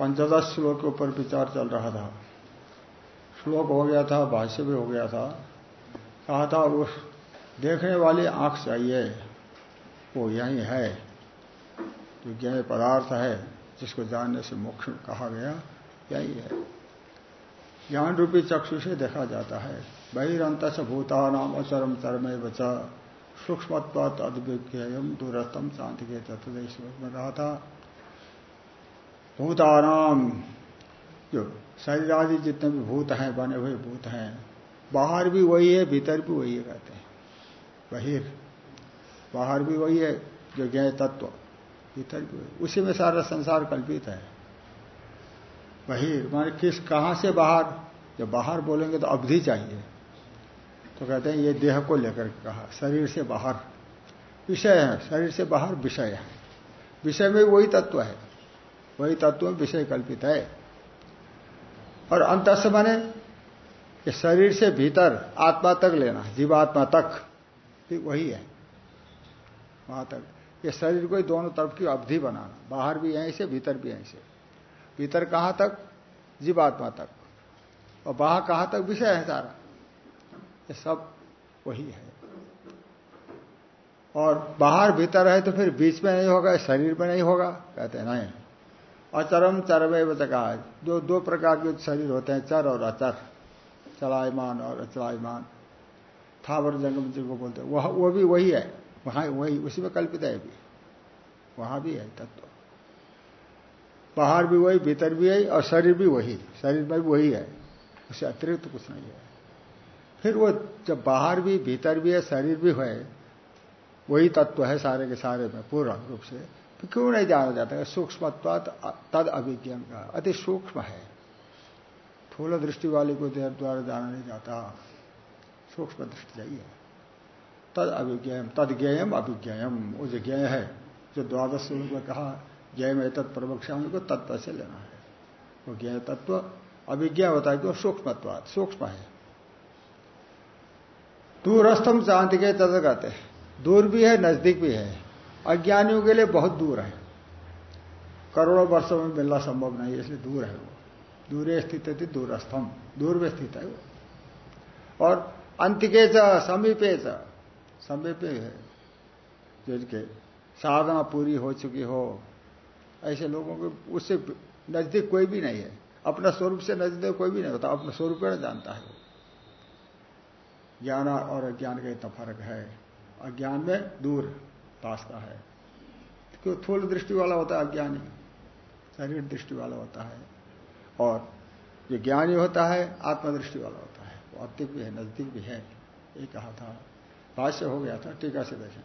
पंचदश श्लोक के ऊपर विचार चल रहा था। श्लोक हो गया था, भाष्य भी हो गया था। कहा था, उस देखने वाली आँख चाहिए। वो यही है। जो ज्ञान पदार्थ है, जिसको जानने से मुख्य कहा गया, यही है। ज्ञान रूपी चक्षु से देखा जाता है। बहिरंत से भूता नाम अचरम चरमय बचा सूक्ष्मत्वात अद्विज्ञम दूरतम शांति के श्लोक में कहा था भूतानाम, जो शरीर आदि जितने भी भूत हैं, बने हुए भूत हैं, बाहर भी वही है, भीतर भी वही है कहते हैं। बहिर बाहर भी वही है, जो ज्ञ तत्व। भीतर भी वही। उसी में सारा संसार कल्पित है। बहिर माने किस, कहाँ से बाहर? जब बाहर बोलेंगे तो अवधि चाहिए। तो कहते हैं, ये देह को लेकर कहा, शरीर से बाहर। विषय है। शरीर से बाहर विषय है। विषय में वही तत्व है। वही तत्व विषय कल्पित है। और अंत से कि शरीर से भीतर आत्मा तक लेना, जीवात्मा तक वही है। वहाँ तक। ये शरीर को दोनों तरफ़ की अवधि बनाना, बाहर भी यहीं से, भीतर भी यहीं से। भीतर कहाँ तक? जीवात्मा तक। और बाहर कहाँ तक? विषय है सारा। ये सब वही है। और बाहर भीतर है तो फिर बीच में नहीं होगा, शरीर में नहीं होगा, कहते हैं नहीं अचरम चरवे कहा जो दो प्रकार के शरीर होते हैं, चर और अचर। चलायमान और अचलायमान। थावर जंगम जिनको बोलते हैं। वह, वो भी वही है। वहाँ वही, उसी में कल्पित है भी। वहाँ भी है तत्व। बाहर भी वही, भीतर भी है और शरीर भी वही। शरीर में भी वही है। उससे अतिरिक्त तो कुछ नहीं है। फिर वो जब बाहर भी, भीतर भी है, शरीर भी है, वही तत्व है सारे के सारे में, पूर्ण रूप से। तो क्यों नहीं जाना जाता? सूक्ष्म तद अभिज्ञान का। अति सूक्ष्म है। थूल दृष्टि वाले को द्वारा जाना नहीं जाता। सूक्ष्म दृष्टि चाहिए। तद अभिज्ञम तद ज्ञेयम अभिज्ञेयम। वो जो ज्ञेय है, जो द्वादश में कहा ज्ञ में तत्व प्रवक्षा को तत्व से लेना है। वो ज्ञ तत्व, अभिज्ञा होता है कि वो सूक्ष्म सूक्ष्म है। दूरस्थम शांति के तद कहते हैं। दूर भी है, नज़दीक भी है। अज्ञानियों के लिए बहुत दूर है। करोड़ों वर्षों में मिलना संभव नहीं, इसलिए दूर है वो। दूर स्थित है दूरस्थम, दूर में स्थित है वो। और अंतिके च, समीपे च, समीपे है। जिनके साधना पूरी हो चुकी हो, ऐसे लोगों को उससे नज़दीक कोई भी नहीं है। अपना स्वरूप से नज़दीक कोई भी नहीं होता, अपना स्वरूप में जानता है वो। ज्ञान और अज्ञान का इतना फ़र्क है। अज्ञान में दूर पास है। क्यों? थूल दृष्टि वाला होता है अज्ञानी शरीर दृष्टि वाला होता है। और जो ज्ञानी होता है, आत्मदृष्टि वाला होता है। वो अतिक भी है, नज़दीक भी है। ये कहा था। भाष्य हो गया था, टीका से देखें।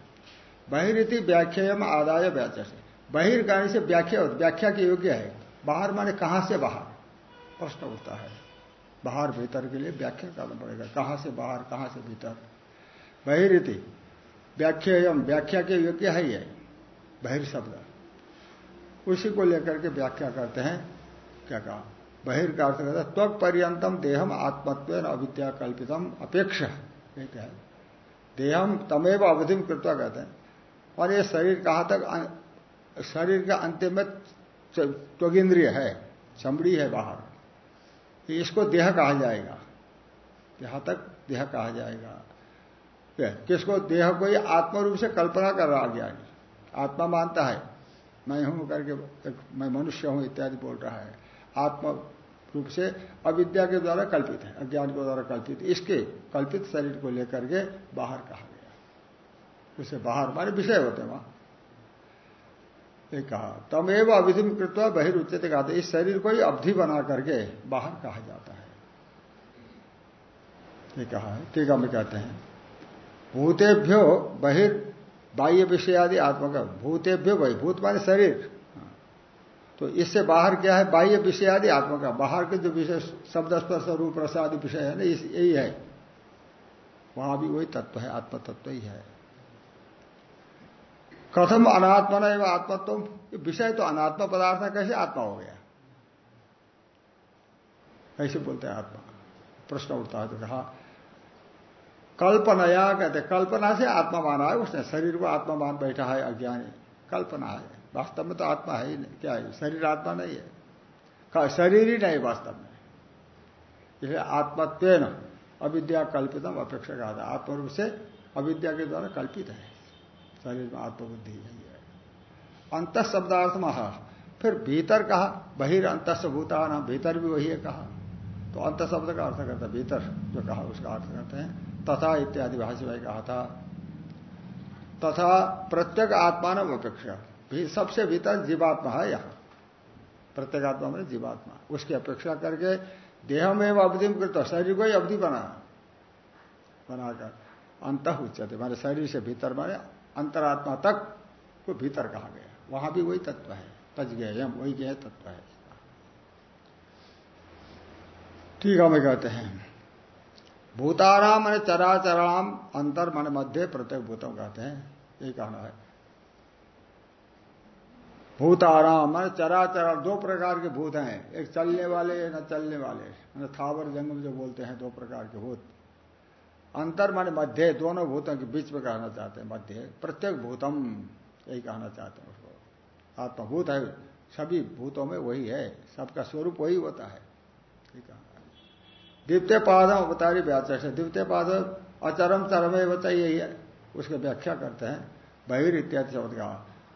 बहिरीति व्याख्या में आदाय व्याख्या से बहिर्गानी से व्याख्या व्याख्या के योग्य है। बाहर माने कहाँ से बाहर? प्रश्न उठता है। बाहर भीतर के लिए व्याख्या करना पड़ेगा। कहाँ से बाहर, कहाँ से भीतर? बहिरीति व्याख्यायम, व्याख्या के योग्य है ये? बहिर्शब्द उसी को लेकर के व्याख्या करते हैं। क्या कहा? बहिर्का अर्थ कहते त्वक पर्यंतम देहम आत्मत्व अविद्या कल्पितम अपेक्षा देहम तमेव अवधिम कृत्वा कहते हैं। और ये शरीर कहाँ तक शरीर का अंतिम में त्वगिंद्रिय है, चमड़ी है बाहर। इसको देह कहा जाएगा। यहाँ तक देह कहा जाएगा। किसको देह को ही आत्म रूप से कल्पना कर रहा ज्ञानी आत्मा मानता है, मैं हूँ करके, मैं मनुष्य हूँ इत्यादि बोल रहा है। आत्म रूप से अविद्या के द्वारा कल्पित है, अज्ञान के द्वारा कल्पित। इसके कल्पित शरीर को लेकर के बाहर कहा गया उसे बाहर मारे विषय होते वहाँ। कहा, तमेव अविधिम कृत्वा बहिरुचित कहा इस शरीर को ही अवधि बना करके बाहर कहा जाता है। ये कहा है टीका में कहते हैं। भूतेभ्यो बहिर् बाह्य विषय आदि आत्मा का भूतेभ्यो वही भूत माने शरीर। तो इससे बाहर क्या है? बाह्य विषय आदि आत्मा का बाहर के जो विषय, शब्द स्पर्श, रूप, रस आदि विषय है ना यही है। वहाँ भी वही तत्व है आत्म तत्व ही है। कथम अनात्मा न एवं आत्मत्व विषय तो अनात्मा पदार्थ है, कैसे आत्मा हो गया? ऐसे बोलते हैं आत्मा। प्रश्न उठता है तो कहा कल्पनाया कहते कल्पना से आत्मा माना है, उसने शरीर को आत्मा मान बैठा है अज्ञानी। कल्पना है। वास्तव में तो आत्मा है ही नहीं। क्या है? शरीर आत्मा नहीं है। शरीर ही नहीं वास्तव में। इसलिए आत्मत्व अविद्या कल्पितम अपेक्षा कहा था। आत्मरूप से अविद्या के द्वारा कल्पित है। शरीर में आत्मबुद्धि नहीं है। अंत शब्दार्थ महा। फिर भीतर कहा, बहिर अंत भूता भीतर भी वही है कहा। तो अंत शब्द का अर्थ करता भीतर। जो कहा, उसका अर्थ करते हैं तथा इत्यादि भाषा भाई कहा था। तथा प्रत्येक आत्मा न अपेक्षा सबसे भीतर जीवात्मा है यहाँ। प्रत्येगात्मा में जीवात्मा। उसकी अपेक्षा करके देह में अवधि में करता शरीर को ही अवधि बना। बनाकर अंत उच्चते मारे शरीर से भीतर माने अंतरात्मा तक को भीतर कहा गया। वहाँ भी वही तत्व है। तज गए हम वही गए तत्व है। ठीक है मैं कहते हैं। भूताराम मैंने चराचराम अंतर मन मध्य प्रत्येक भूतों कहते हैं। ये कहना है। भूताराम मान चराचर दो प्रकार के भूत हैं। एक चलने वाले न चलने वाले। मैंने थावर जंगम जो बोलते हैं, दो प्रकार के भूत। अंतर माने मध्य, दोनों भूतों के बीच में कहना चाहते हैं, मध्य। प्रत्येक भूतम, यही कहना चाहते हैं उसको। आत्मभूत है, सभी भूतों में वही है। सबका स्वरूप वही होता है। ठीक है द्वितीय पाद अवतारी व्याचा से। द्वितीय पाद अचरम चरम बचा यही है उसकी व्याख्या करते हैं। बहिर इत्यादि शब्द का।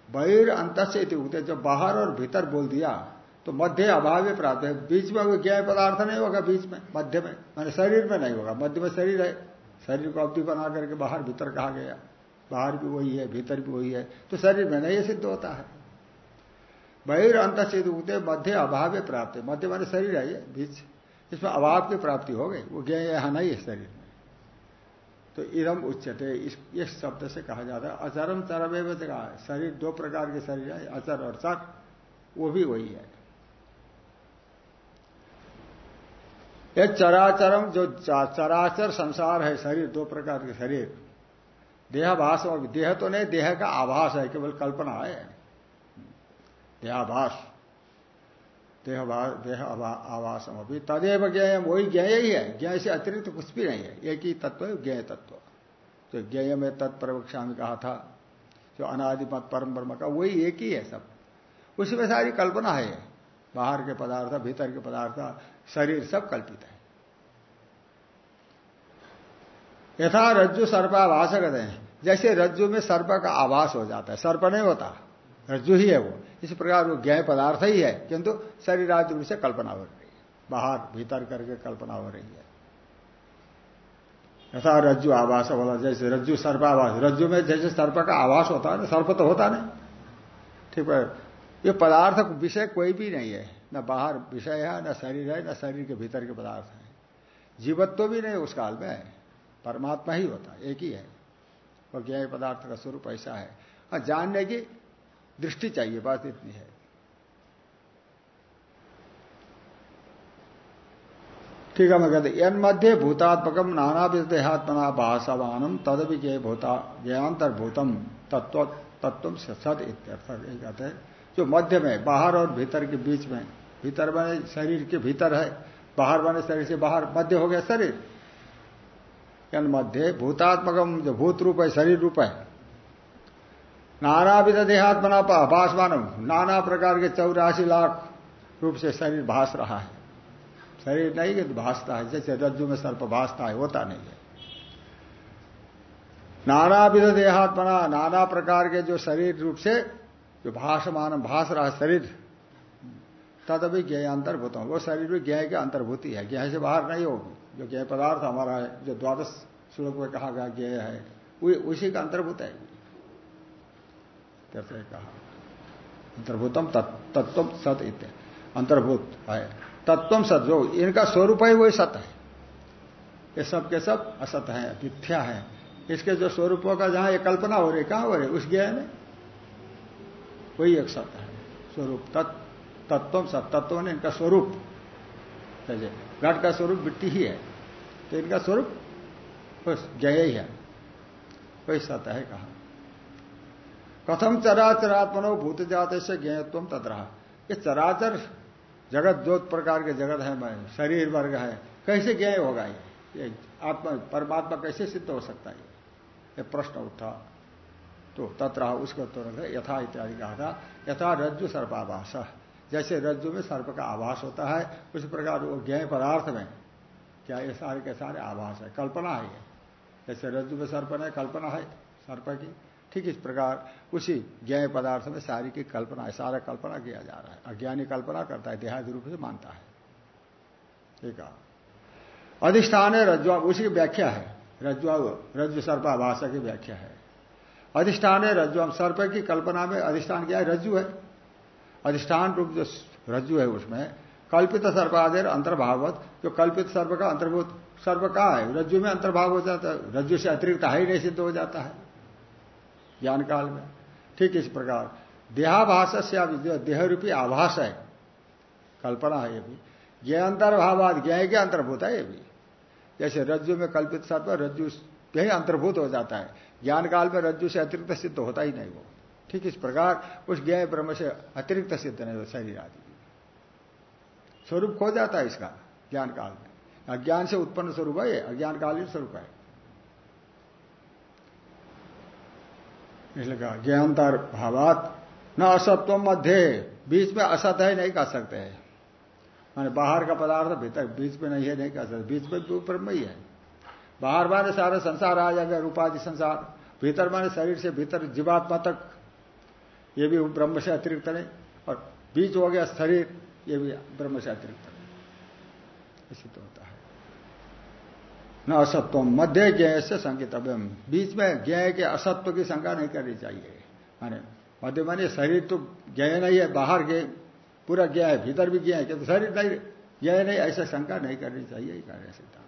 बहिर अंत से उगते जब बाहर और भीतर बोल दिया तो मध्य अभाव प्राप्त है। बीच में कोई ज्ञाय पदार्थ नहीं होगा बीच में, मध्य में। मैंने शरीर में नहीं होगा, मध्य में शरीर है। शरीर को अवधि बना करके बाहर, भीतर कहा गया। बाहर भी वही है, भीतर भी वही है। तो शरीर में नहीं सिद्ध होता है। बहिर अंत से उगते मध्य अभाव प्राप्त है। मध्य माने शरीर है ये, बीच। इसमें अभाव की प्राप्ति हो गई वो ज्ञ यहाँ नहीं है शरीर में। तो इरम उच्चते इस, इस शब्द से कहा जाता है अचरम चरम कहा शरीर दो प्रकार के शरीर है अचर और चर वो भी वही है। एक चराचरम जो चराचर संसार है शरीर दो प्रकार के शरीर देहाभास और देह तो नहीं देह का आभास है केवल कल्पना है। देहाभास। देह देह आवासम अभी। तदेव ज्ञेय, वही ज्ञेय ही है। ज्ञेय से अतिरिक्त तो कुछ भी नहीं है। एक ही तत्व है ज्ञेय तत्व। जो ज्ञेय में तत्प्रवक्षा में कहा था, जो अनादिमत परम ब्रह्म का, वही एक ही है सब। उसमें सारी कल्पना है। बाहर के पदार्थ, भीतर के पदार्थ, शरीर सब कल्पित है। यथा रज्जु सर्पाभाष कहते हैं। जैसे रज्जु में सर्प का आभास हो जाता है, सर्प नहीं होता। रज्जु ही है वो। इस प्रकार वो ज्ञाय पदार्थ ही है, किंतु शरीर आदि रूप से कल्पना हो रही है। बाहर, भीतर करके कल्पना हो रही है। ऐसा रज्जु आवास बोला, जैसे रज्जु सर्पावास। रज्जु में जैसे सर्प का आवास होता है ना, सर्प तो होता नहीं। ठीक है। ये पदार्थ विषय कोई भी नहीं है। न बाहर विषय है, न शरीर है, न शरीर के भीतर के पदार्थ है। जीवत्व भी नहीं उस काल में परमात्मा ही होता एक ही है। और ज्ञाय पदार्थ का स्वरूप ऐसा है। और जानने की दृष्टि चाहिए, बात इतनी है। ठीक है, मैं कहते एन मध्य भूतात्मकम नाना देहात्मना भाषावानम तद विजय भूता ज्ञांतर्भूतम तत्व तत्व सद इत्यर्थ कहते हैं। जो मध्य में, बाहर और भीतर के बीच में, भीतर बने शरीर के भीतर है, बाहर बने शरीर से बाहर, मध्य हो गया शरीर। एन मध्य भूतात्मकम जो भूत रूप है, शरीर रूप है नाना विध देहात्मना भाषमान नाना प्रकार के चौरासी लाख रूप से शरीर भास रहा है। शरीर नहीं कि भासता है, जैसे रज्जु में सर्प भासता है, होता नहीं है। नाना विध देहात्मना नाना प्रकार के जो शरीर रूप से जो भाषमान भास रहा है शरीर तद अभी ज्ञ अंतर्भूत वो शरीर भी ज्ञ के अंतर्भूति है। ज्ञ से बाहर नहीं होगी। जो ज्ञ पदार्थ हमारा है, जो द्वादश श्लोक में कहा गया ज्ञ है उसी का अंतर्भूत है। कहते कहा। अंतर्भूतम तत्व सत इत। अंतर्भूत है। तत्व सत, जो इनका स्वरूप है वही सत है। ये सब के सब असत है, मिथ्या है। इसके जो स्वरूपों का जहाँ एक कल्पना हो रही, कहाँ हो रही? उस ज्ञान में। वही एक सत्य है, स्वरूप। तत्व सत। तत्व ने इनका स्वरूप। जैसे घट का स्वरूप मिट्टी ही है। तो इनका स्वरूप बस जय ही है। वही सत है कहा। कथम चराचरात्मनो भूत जाते से ज्ञत्व तदरा। ये चराचर जगत जो प्रकार के जगत है, मैं शरीर वर्ग है। कैसे ज्ञ होगा ये? ये आत्मा, परमात्मा कैसे सिद्ध हो सकता है? ये प्रश्न उठा। तो तत्र उसका उत्तर यथा इत्यादि कहा था। यथा रज्जु सर्पाभास। जैसे रज्जु में सर्प का आभास होता है, उस प्रकार वो ज्ञ पदार्थ में। क्या ये सारे के सारे आभास है? कल्पना है ये। जैसे रज्जु में सर्प है कल्पना है सर्प की। ठीक इस प्रकार उसी ज्ञ पदार्थ में सारी की कल्पना, सारा कल्पना किया जा रहा है। अज्ञानी कल्पना करता है, देहादि रूप से मानता है। ठीक है। अधिष्ठान है रज्वा उसी की व्याख्या है। रज्वा रज्जु सर्पाभाषा की व्याख्या है। अधिष्ठान है रज्जु सर्प की कल्पना में अधिष्ठान क्या है? रज्जु है। अधिष्ठान रूप जो रज्जु है उसमें कल्पित सर्पादेर अंतर्भावत, जो कल्पित सर्प का अंतर्भूत, सर्प कहा है? रज्जु में अंतर्भाव हो जाता है। रज्जु से अतिरिक्त ही नहीं सिद्ध हो जाता है। ज्ञान काल में। ठीक इस प्रकार। देहाभाष से जो देह रूपी आभास है। कल्पना है ये भी। ज्ञ अंतर्भावाद, ज्ञ के अंतर्भूत है ये भी। जैसे रज्जु में कल्पित सर्प रज्जु यही अंतर्भूत हो जाता है। ज्ञान काल में रज्जु से अतिरिक्त सिद्ध होता ही नहीं वो। ठीक इस प्रकार, उस ज्ञ ब्रह्म से अतिरिक्त सिद्ध नहीं हो शरीर आदि। स्वरूप खो जाता है इसका ज्ञान काल में। अज्ञान से उत्पन्न स्वरूप है अज्ञान कालीन स्वरूप है। इसलिए कहा ज्ञानतर भावात न असत्व मध्य, बीच में असत है, नहीं कह सकते है। माने बाहर का पदार्थ भीतर, बीच में नहीं है, नहीं कह सकते। बीच में ऊपर में ही है। बाहर माने सारा संसार आ जाएगा रूपाधि संसार। भीतर माने शरीर से भीतर जीवात्मा तक। ये भी ब्रह्म से अतिरिक्त नहीं। और बीच हो गया शरीर, ये भी ब्रह्म से अतिरिक्त नहीं। तो होता है। न असत्व मध्य ज्ञ से संकेतव्य बीच में ज्ञ के असत्व की शंका नहीं करनी चाहिए। माने मध्य माने शरीर तो ज्ञ नहीं है, बाहर ज्ञ पूरा ज्ञ है, भीतर भी ज्ञ है, किंतु शरीर नहीं ज्ञ नहीं, ऐसा शंका नहीं करनी चाहिए कार्य सिद्धांत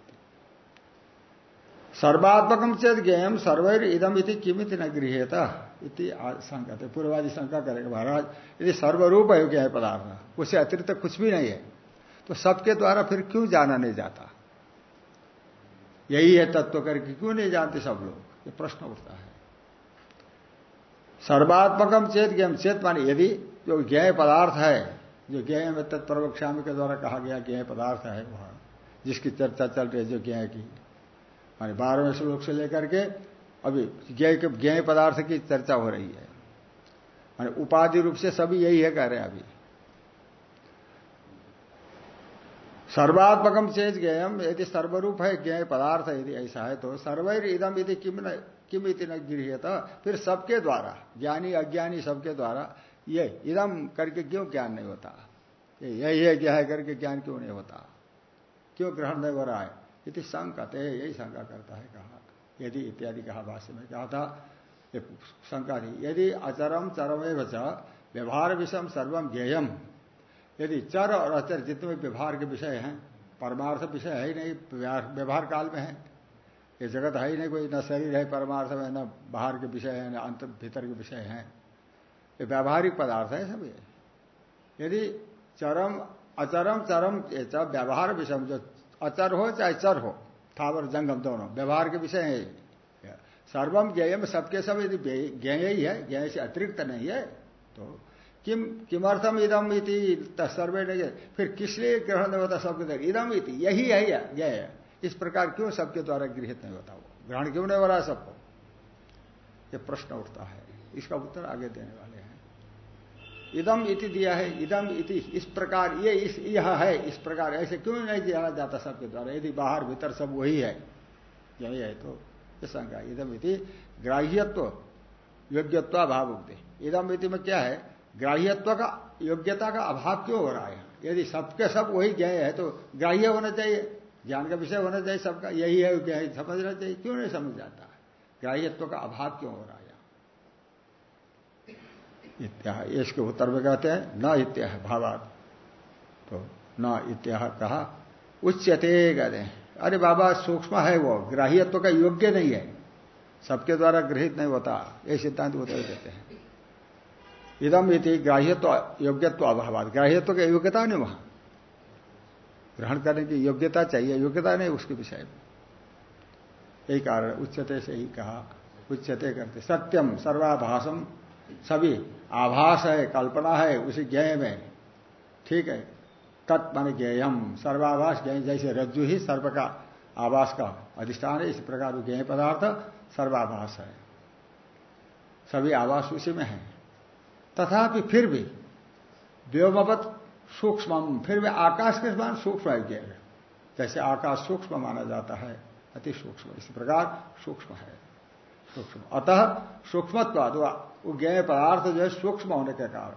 सर्वात्मकम चेत ज्ञम सर्वैर इदम इति किमित न गृहता इति शंका थे। पूर्वादि शंका करेगा महाराज, यदि सर्वरूप है ज्ञ पदार्थ, उससे अतिरिक्त कुछ भी नहीं है तो सबके द्वारा फिर क्यों जाना नहीं जाता? यही है तत्व करके क्यों नहीं जानते सब लोग? ये प्रश्न उठता है। सर्वात्मकम चेत ज्ञम चेत माने यदि जो ज्ञ पदार्थ है, जो ज्ञ में तत्प्रवक्षामी के द्वारा कहा गया ज्ञ पदार्थ है वह, जिसकी चर्चा चल रही है, जो ज्ञ की, माने बारहवें श्लोक से लेकर के अभी ज्ञ के ज्ञ पदार्थ की चर्चा हो रही है। माने उपाधि रूप से सभी यही है कह रहे हैं अभी। सर्वात्मकम चेज ज्ञम यदि सर्वरूप है ज्ञ पदार्थ यदि ऐसा है। तो सर्वैर इदम यदि किम न इति न गृहत फिर सबके द्वारा, ज्ञानी, अज्ञानी सबके द्वारा, ये इदम करके क्यों ज्ञान नहीं होता? यही है क्या है करके ज्ञान क्यों नहीं होता? क्यों ग्रहण नहीं हो रहा है? यदि शंकते यही शंका करता है कहा। यदि इत्यादि कहा भाष्य में कहा था शंका थी यदि अचरम चरमे व्यवहार विषम सर्वम ज्ञेयम यदि चर और अचर जितने व्यवहार के विषय हैं, परमार्थ विषय है ही नहीं, व्यवहार काल में है। ये जगत है ही नहीं, कोई न शरीर है परमार्थ में, न बाहर के विषय है, न अंत भीतर के विषय हैं। ये व्यावहारिक पदार्थ है सब ये यदि चरम अचरम चरम व्यवहार विषय जो अचर हो, चाहे चर हो, थावर, जंगम दोनों, व्यवहार के विषय है सर्वम ज्ञेय में सबके सब यदि ज्ञेय ही है, ज्ञेय से अतिरिक्त नहीं है तो किम किमर्थम इदम इति सर्वे नहीं फिर किस लिए ग्रहण नहीं होता सबके द्वारा? इदम इति, यही है यह है? इस प्रकार क्यों सबके द्वारा गृहित नहीं होता वो? ग्रहण क्यों नहीं हो रहा है सबको? ये प्रश्न उठता है। इसका उत्तर आगे देने वाले हैं। इदम इति दिया है, इदम इति, इस प्रकार, ये इस, यह है, इस प्रकार, ऐसे क्यों नहीं जाना जाता सबके द्वारा? यदि बाहर, भीतर सब वही है, यही है तो शंका इदम इति ग्राह्यत्व योग्यत्व भाव उगते इदम इति में क्या है? ग्राह्यत्व का, योग्यता का अभाव क्यों हो रहा है? यदि सबके सब वही ज्ञ है तो ग्राह्य होना चाहिए, ज्ञान का विषय होना चाहिए, सबका यही है क्या है, समझना चाहिए। क्यों नहीं समझ जाता ग्राह्यत्व का अभाव क्यों हो रहा है? इसके उत्तर में कहते हैं, न इत्या भावात। तो न इत्या कहा उच्चते कहते हैं अरे बाबा, सूक्ष्म है वो, ग्राह्यत्व का योग्य नहीं है। सबके द्वारा गृहित नहीं होता, ये सिद्धांत उत्तर देते हैं। इदम इति ग्राह्यत्व, योग्यत्व अभाव ग्राह्यत्व की योग्यता नहीं वहाँ। ग्रहण करने की योग्यता चाहिए, योग्यता नहीं उसके विषय में। यही कारण उच्चते से ही कहा, उच्चते करते। सत्यम सर्वाभाषम सभी आभास है, कल्पना है, उसी ज्ञ में। ठीक है? तत् मान ज्ञेयम। सर्वाभास जैसे रज्जु ही सर्व का आवास का अधिष्ठान है, इस प्रकार ज्ञ पदार्थ सर्वाभास है। सभी आवास उसी में है। तथापि फिर भी व्योमवत सूक्ष्म, फिर भी आकाश के समान सूक्ष्म है जैसे आकाश सूक्ष्म माना जाता है, अति सूक्ष्म, इस प्रकार सूक्ष्म है। सूक्ष्म। अतः सूक्ष्मत्वाद वो ज्ञ पदार्थ जो है, सूक्ष्म होने के कारण।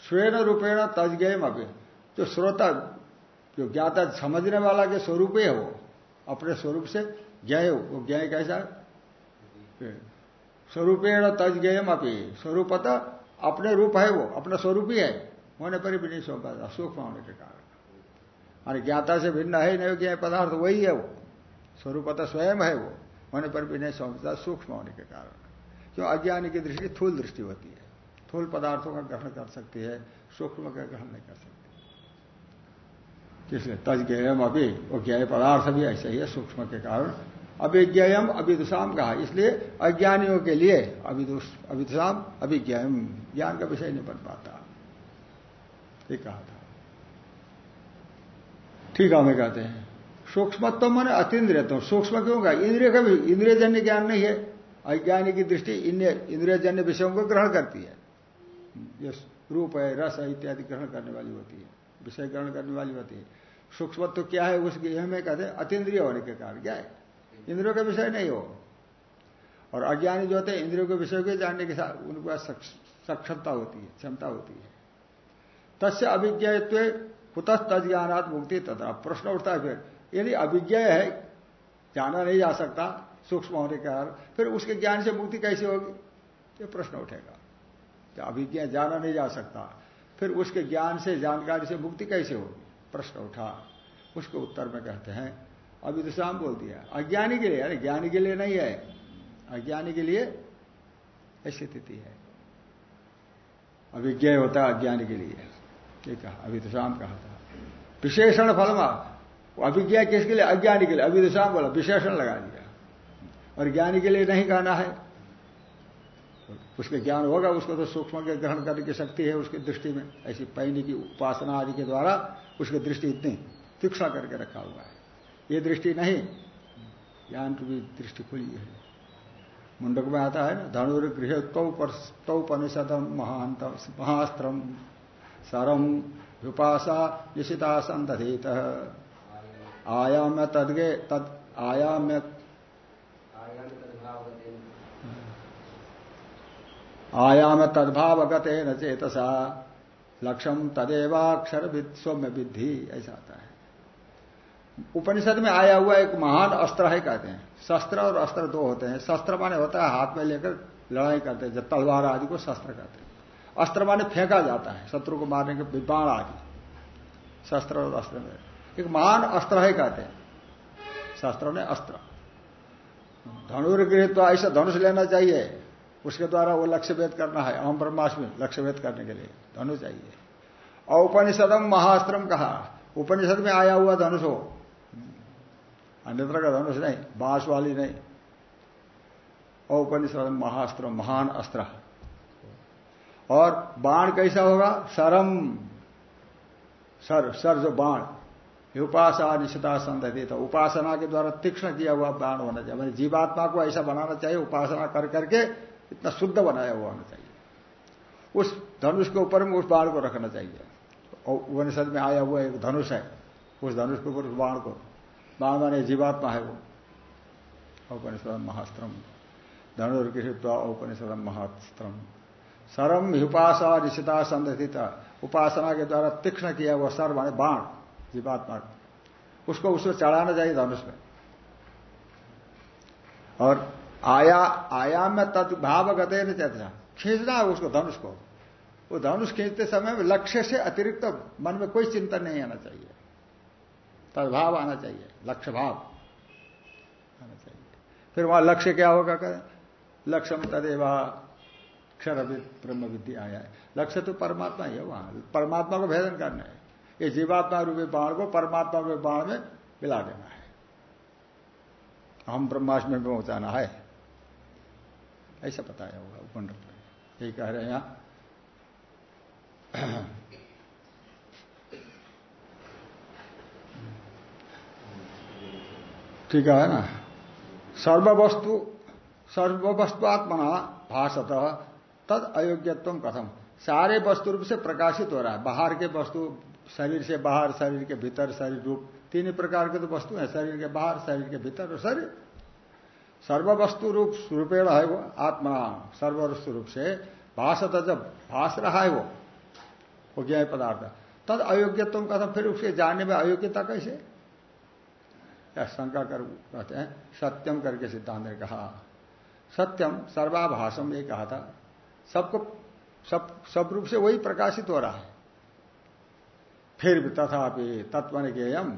स्वयं रूपेण तजगेम अभी जो श्रोता, जो ज्ञाता समझने वाला के स्वरूप ही है वो, अपने स्वरूप से ज्ञ वो ज्ञ कैसा? स्वरूपेण तजगेयम अपनी स्वरूपता अपने रूप है वो, अपना स्वरूप ही। है होने पर भी नहीं सौंप पाता सूक्ष्म होने के कारण। मानी ज्ञाता से भिन्न है नहीं ज्ञान पदार्थ, वही है वो। स्वरूपता स्वयं है वो। होने पर भी नहीं सौंपता सूक्ष्म होने के कारण। क्यों? अज्ञानी की दृष्टि थूल दृष्टि होती है। थूल पदार्थों का ग्रहण कर सकती है सूक्ष्म का ग्रहण नहीं कर सकती। तज ज्ञम अभी वो ज्ञ पदार्थ भी ऐसे ही है, सूक्ष्म के कारण अभिज्ञम अभिदुषाम कहा। इसलिए अज्ञानियों के लिए अभिदुषाम अभिज्ञम ज्ञान का विषय नहीं बन पाता। ये कहा था। ठीक हमें कहते हैं। सूक्ष्मत्व मैंने अतिद्रिय सूक्ष्म क्यों कहा? इंद्रिय का भी, इंद्रियजन्य ज्ञान नहीं है। अज्ञानी की दृष्टि इंद्रियजन्य विषयों को ग्रहण करती है। ये रूप है, रस है, इत्यादि ग्रहण करने वाली होती है। विषय ग्रहण करने वाली होती है। सूक्ष्मत्व क्या है उसकी, हमें कहते हैं अतीन्द्रिय होने के कारण। क्या है? इंद्रियों का विषय नहीं हो। और अज्ञानी जो होते हैं, इंद्रियों के विषय को जानने के साथ उनके सक्षमता होती है, क्षमता होती है। तस्य अभिज्ञत्व कुतः तज्ञानात मुक्ति तथा। प्रश्न उठता है फिर, यदि अभिज्ञ है, जाना नहीं जा सकता, सूक्ष्म होने के कारण, फिर उसके ज्ञान से मुक्ति कैसे होगी? ये प्रश्न उठेगा। जब अभिज्ञ जाना नहीं जा सकता, फिर उसके ज्ञान से, जानकारी से मुक्ति कैसे होगी? प्रश्न उठा। उसके उत्तर में कहते हैं अभी तो बोल दिया। अज्ञानी के लिए, अरे ज्ञानी के लिए नहीं है। अज्ञानी के लिए ऐसी स्थिति है। अभिज्ञ होता है अज्ञानी के लिए। ये कहा अभिदुषाम कहा था। विशेषण फलमा अभिज्ञा किसके लिए? अज्ञानी के लिए। अभिदुषाम बोला, विशेषण लगा दिया। और ज्ञानी के लिए नहीं कहना है। उसके ज्ञान होगा, उसको तो सूक्ष्म के ग्रहण करने की शक्ति है उसकी दृष्टि में। ऐसी पैनी की उपासना आदि के द्वारा उसकी दृष्टि इतनी तीक्षा करके रखा हुआ है। ये दृष्टि नहीं। ज्ञान की भी दृष्टि खुली है। मुंडक में आता है ना धनुर्गृह तौ परिषदम महांत महास्त्रम सरम विपाशा निशिता संदधित आयाम्य तदगे तद आयाम्य आयाम तद्भावगत न चेतसा। लक्ष्यम तदेवाक्षर सौम्य विद्धि ऐसा आता है। उपनिषद में आया हुआ एक महान अस्त्र है कहते हैं। शस्त्र और अस्त्र दो होते हैं। शस्त्र माने होता है हाथ में लेकर लड़ाई करते हैं, जब तलवार आदि को शस्त्र कहते हैं। अस्त्र माने फेंका जाता है, शत्रु को मारने के विद्वान आदि। शस्त्र और अस्त्र में। एक महान अस्त्र है कहते हैं। शास्त्रों ने अस्त्र। धनुर्गृहित तो ऐसा धनुष लेना चाहिए। उसके द्वारा वो लक्ष्य भेद करना है, अहम ब्रह्माष्टमी लक्ष्य भेद करने के लिए। धनुष चाहिए। और उपनिषदम महाअस्त्रम कहा। उपनिषद में आया हुआ धनुष हो। अन्यत्र का धनुष नहीं बाँस वाली नहीं औपनिषदम महाअस्त्र महान अस्त्र। और बाण कैसा होगा? सरम सर सर जो बाण। उपासना निशिता संदति तो उपासना के द्वारा तीक्ष्ण किया हुआ बाण होना चाहिए। मैंने जीवात्मा को ऐसा बनाना चाहिए, उपासना कर करके इतना शुद्ध बनाया हुआ होना चाहिए। उस धनुष के ऊपर में उस बाण को रखना चाहिए। उपनिषद में आया हुआ एक धनुष है। उस धनुष के ऊपर उस बाण को। बाण माने जीवात्मा है वो। उपनिषद महास्त्रम धनुर्गृहित उपनिषद महास्त्रम सरम उपासना ऋषिता संदधित। उपासना के द्वारा तीक्ष्ण किया हुआ सर माने बाण, जीवात्मा। उसको उसमें चढ़ाना चाहिए धनुष में। और आया आयाम में तत्भाव गते न चर्चा खींचना है उसको धनुष को। वो धनुष खींचते समय लक्ष्य से अतिरिक्त मन में कोई चिंतन नहीं आना चाहिए। तदभाव आना चाहिए लक्ष्य भाव आना चाहिए। फिर वहाँ लक्ष्य क्या होगा? करें लक्ष्यम तदेवा क्षर ब्रह्म विद्या आया है। लक्ष्य तो परमात्मा ही है वहाँ। परमात्मा को भेदन करना है। ये जीवात्मा रूपी बाण को परमात्मा रूपी बाण में मिला देना है। हम ब्रह्माष्ट में पहुंचाना है। ऐसा बताया होगा उपंड यही कह रहे हैं यहाँ। ठीक है ना? सर्ववस्तु, सर्ववस्तुआत्मना भाषत तद अयोग्यत्व कथम। सारे वस्तु रूप से प्रकाशित हो रहा है। बाहर के वस्तु, शरीर से बाहर, शरीर के भीतर, शरीर रूप, तीन प्रकार के तो वस्तु है। शरीर के बाहर, शरीर के भीतर और शरीर। सर्ववस्तु रूप रूपेण है वो, आत्मा सर्ववस्तु रूप से भाषत जब भाष रहा है वो वो पदार्थ। तद अयोग्यत्व कथम, फिर उसके जानने में अयोग्यता कैसे? या शंका कर कहते हैं, सत्यम करके सिद्धांत ने कहा। सत्यम सर्वाभाषम ये कहा था। सबको, सब सब रूप से वही प्रकाशित हो रहा है। फिर भी तथापि तत्व ने गेयम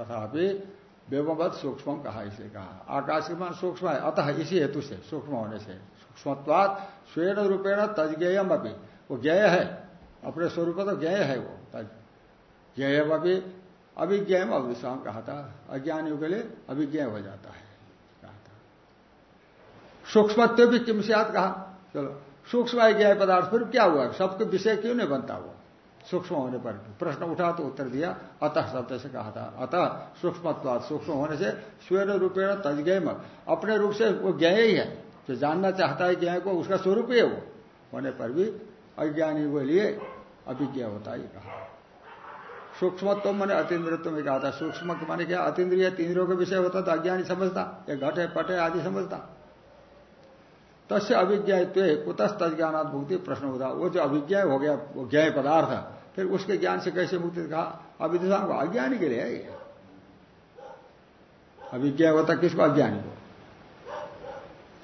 तथापि व्यववत सूक्ष्म कहा इसे कहा। आकाश मान सूक्ष्म है, अतः इसी हेतु से, सूक्ष्म होने से। सूक्ष्मत्वाद स्वयं रूपेण तजगेयम अभी वो ज्ञेय है, अपने स्वरूप तो ज्ञेय है वो तज ज्ञेय अभी अभिज्ञ अविश्वाम कहा था। अज्ञानियों के लिए अभिज्ञ हो जाता है। कहा था। सूक्ष्मत्व भी किम से कहा? चलो, सूक्ष्म ज्ञाय पदार्थ फिर क्या हुआ? सबके विषय क्यों नहीं बनता वो? सूक्ष्म होने पर प्रश्न उठा तो उत्तर दिया, अतः शब्द से कहा था। अतः सूक्ष्मत्वाद सूक्ष्म होने से स्वयं रूपेण तजगेम अपने रूप से वो ज्ञ ही है। जो जानना चाहता है ज्ञ को, उसका स्वरूप ही है वो। होने पर भी अज्ञानी के लिए अभिज्ञ होता है कहा। सूक्ष्मत्व मैंने अतिद्रित्व में कहा था सूक्ष्म माने क्या? अतिद्रिय तीन्द्रियों का विषय होता तो अज्ञानी समझता, ये घटे पटे आदि समझता। तस्य अभिज्ञात्व कुतस्त ज्ञानात् मुक्ति प्रश्न होता। वो जो अभिज्ञा हो गया, वो ज्ञाय पदार्थ, फिर उसके ज्ञान से कैसे मुक्ति कहा अविद्या को अज्ञानी के लिए है अभिज्ञा होता किसको? अज्ञानी को।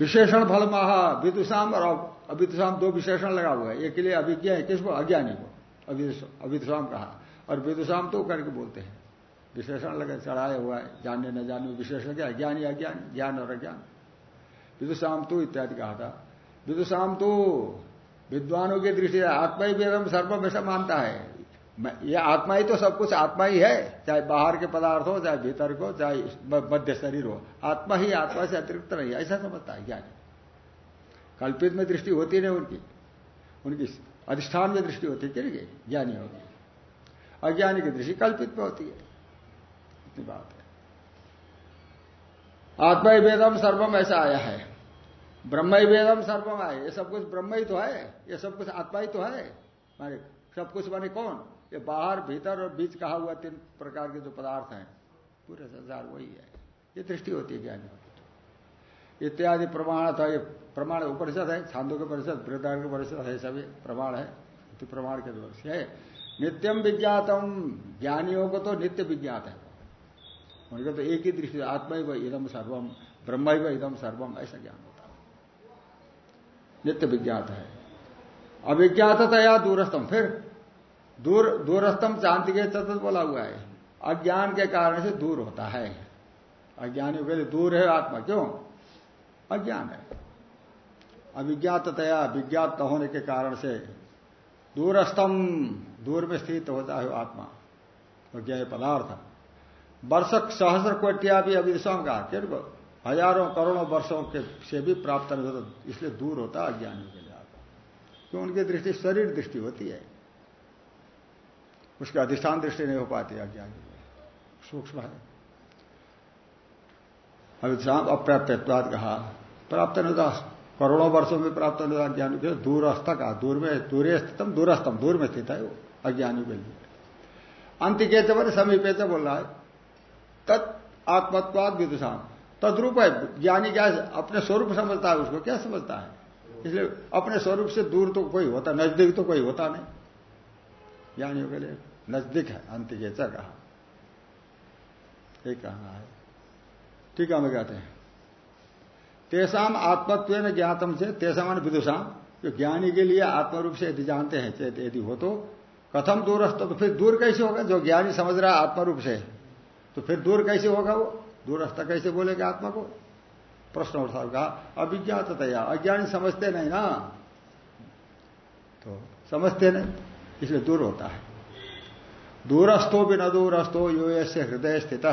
विशेषण फल महा विदुषाम और अविदुषाम दो विशेषण लगा हुआ है। एक के लिए अभिज्ञा है किसको? अज्ञानी को। अविदुषाम कहा। और विदुषाम तो करके बोलते हैं। विशेषण लगे, चढ़ाया हुआ है। जानने न जानने विशेषण क्या ज्ञानी अज्ञान ज्ञान? और अज्ञान। विदुषाम तो इत्यादि कहा था। विदुषाम तो विद्वानों की दृष्टि आत्मा ही वेदम सर्वम मानता है। ये आत्मा ही तो सब कुछ आत्मा ही है। चाहे बाहर के पदार्थ हो, चाहे भीतर को, चाहे मध्य शरीर हो। आत्मा ही आत्मा से अतिरिक्त नहीं ऐसा समझता है ज्ञानी। कल्पित में दृष्टि होती नहीं उनकी। उनकी अधिष्ठान में दृष्टि होती है क्या ज्ञानी होगी अज्ञानी की दृष्टि कल्पित में होती है। इतनी बात है। आत्मा वेदम सर्वम ऐसा आया है। ब्रह्म वेदम सर्वम आए ये सब कुछ ब्रह्म ही तो है। ये सब कुछ आत्मा ही तो है। माने सब कुछ माने कौन? ये बाहर, भीतर और बीच कहा हुआ तीन प्रकार के जो पदार्थ हैं, पूरे संसार वही है। ये दृष्टि होती है ज्ञानी इत्यादि प्रमाण था, ये प्रमाण उपनिषद है छांदों के परिषद वृद्धार के परिषद है सभी प्रमाण है प्रमाण के द्वार से नित्यम विज्ञातम, ज्ञानियों को तो नित्य विज्ञात है। उनका तो एक ही दृष्टि आत्मा ही वह इदम सर्वम ब्रह्म वह इदम सर्वम ऐसा ज्ञान होता है। नित्य विज्ञात है। अविज्ञातया दूरस्थम फिर दूर दूरस्थम चांति के चतुर्थ बोला हुआ है। अज्ञान के कारण से दूर होता है। अज्ञानियों के लिए दूर है आत्मा, क्यों? अज्ञान है। अविज्ञातया विज्ञात होने के कारण से दूरस्थम, दूर में स्थित होता है आत्मा। तो पदार्थ। वर्षक, सहस्र कोटिया भी अविदिशम का किनको? हज़ारों, करोड़ों वर्षों के, से भी प्राप्त नहीं होता, इसलिए दूर होता है अज्ञानी के लिए आत्मा। क्यों? उनकी दृष्टि शरीर दृष्टि होती है। उसकी अधिष्ठान दृष्टि नहीं हो पाती अज्ञानी सूक्ष्म है। अविद्याम अप्राप्तवाद कहा। प्राप्त होता करोड़ों वर्षों में प्राप्त होने अज्ञानी के दूरस्थ का, दूर में दूरे स्थितम दूरस्थम दूर में स्थित है वो, अज्ञानी के लिए। अंतिके मैंने समीपे से बोल रहा है, तत् आत्मत्वाद विदुषाम। तद्रूप है, ज्ञानी क्या अपने स्वरूप समझता है, उसको क्या समझता है? इसलिए अपने स्वरूप से दूर तो कोई होता, नज़दीक तो कोई होता नहीं। ज्ञानियों के लिए नज़दीक है अंतिकेचर कहा। एक कहना है। ठीक है, हमें कहते हैं। तेसाम आत्मत्व न ज्ञातम से तेसामान विदुषाम। जो ज्ञानी के लिए आत्म रूप से यदि जानते हैं यदि हो तो कथम दूरस्थ तो फिर दूर कैसे होगा? जो ज्ञानी समझ रहा है आत्म रूप से। तो फिर दूर कैसे होगा वो? दूरस्थ कैसे बोलेगा आत्मा को? प्रश्न उठा कहा अभिज्ञातया अज्ञानी समझते नहीं ना। तो समझते नहीं, इसलिए दूर होता है। दूरस्थो भी न दूरस्थो यो यश हृदय स्थित।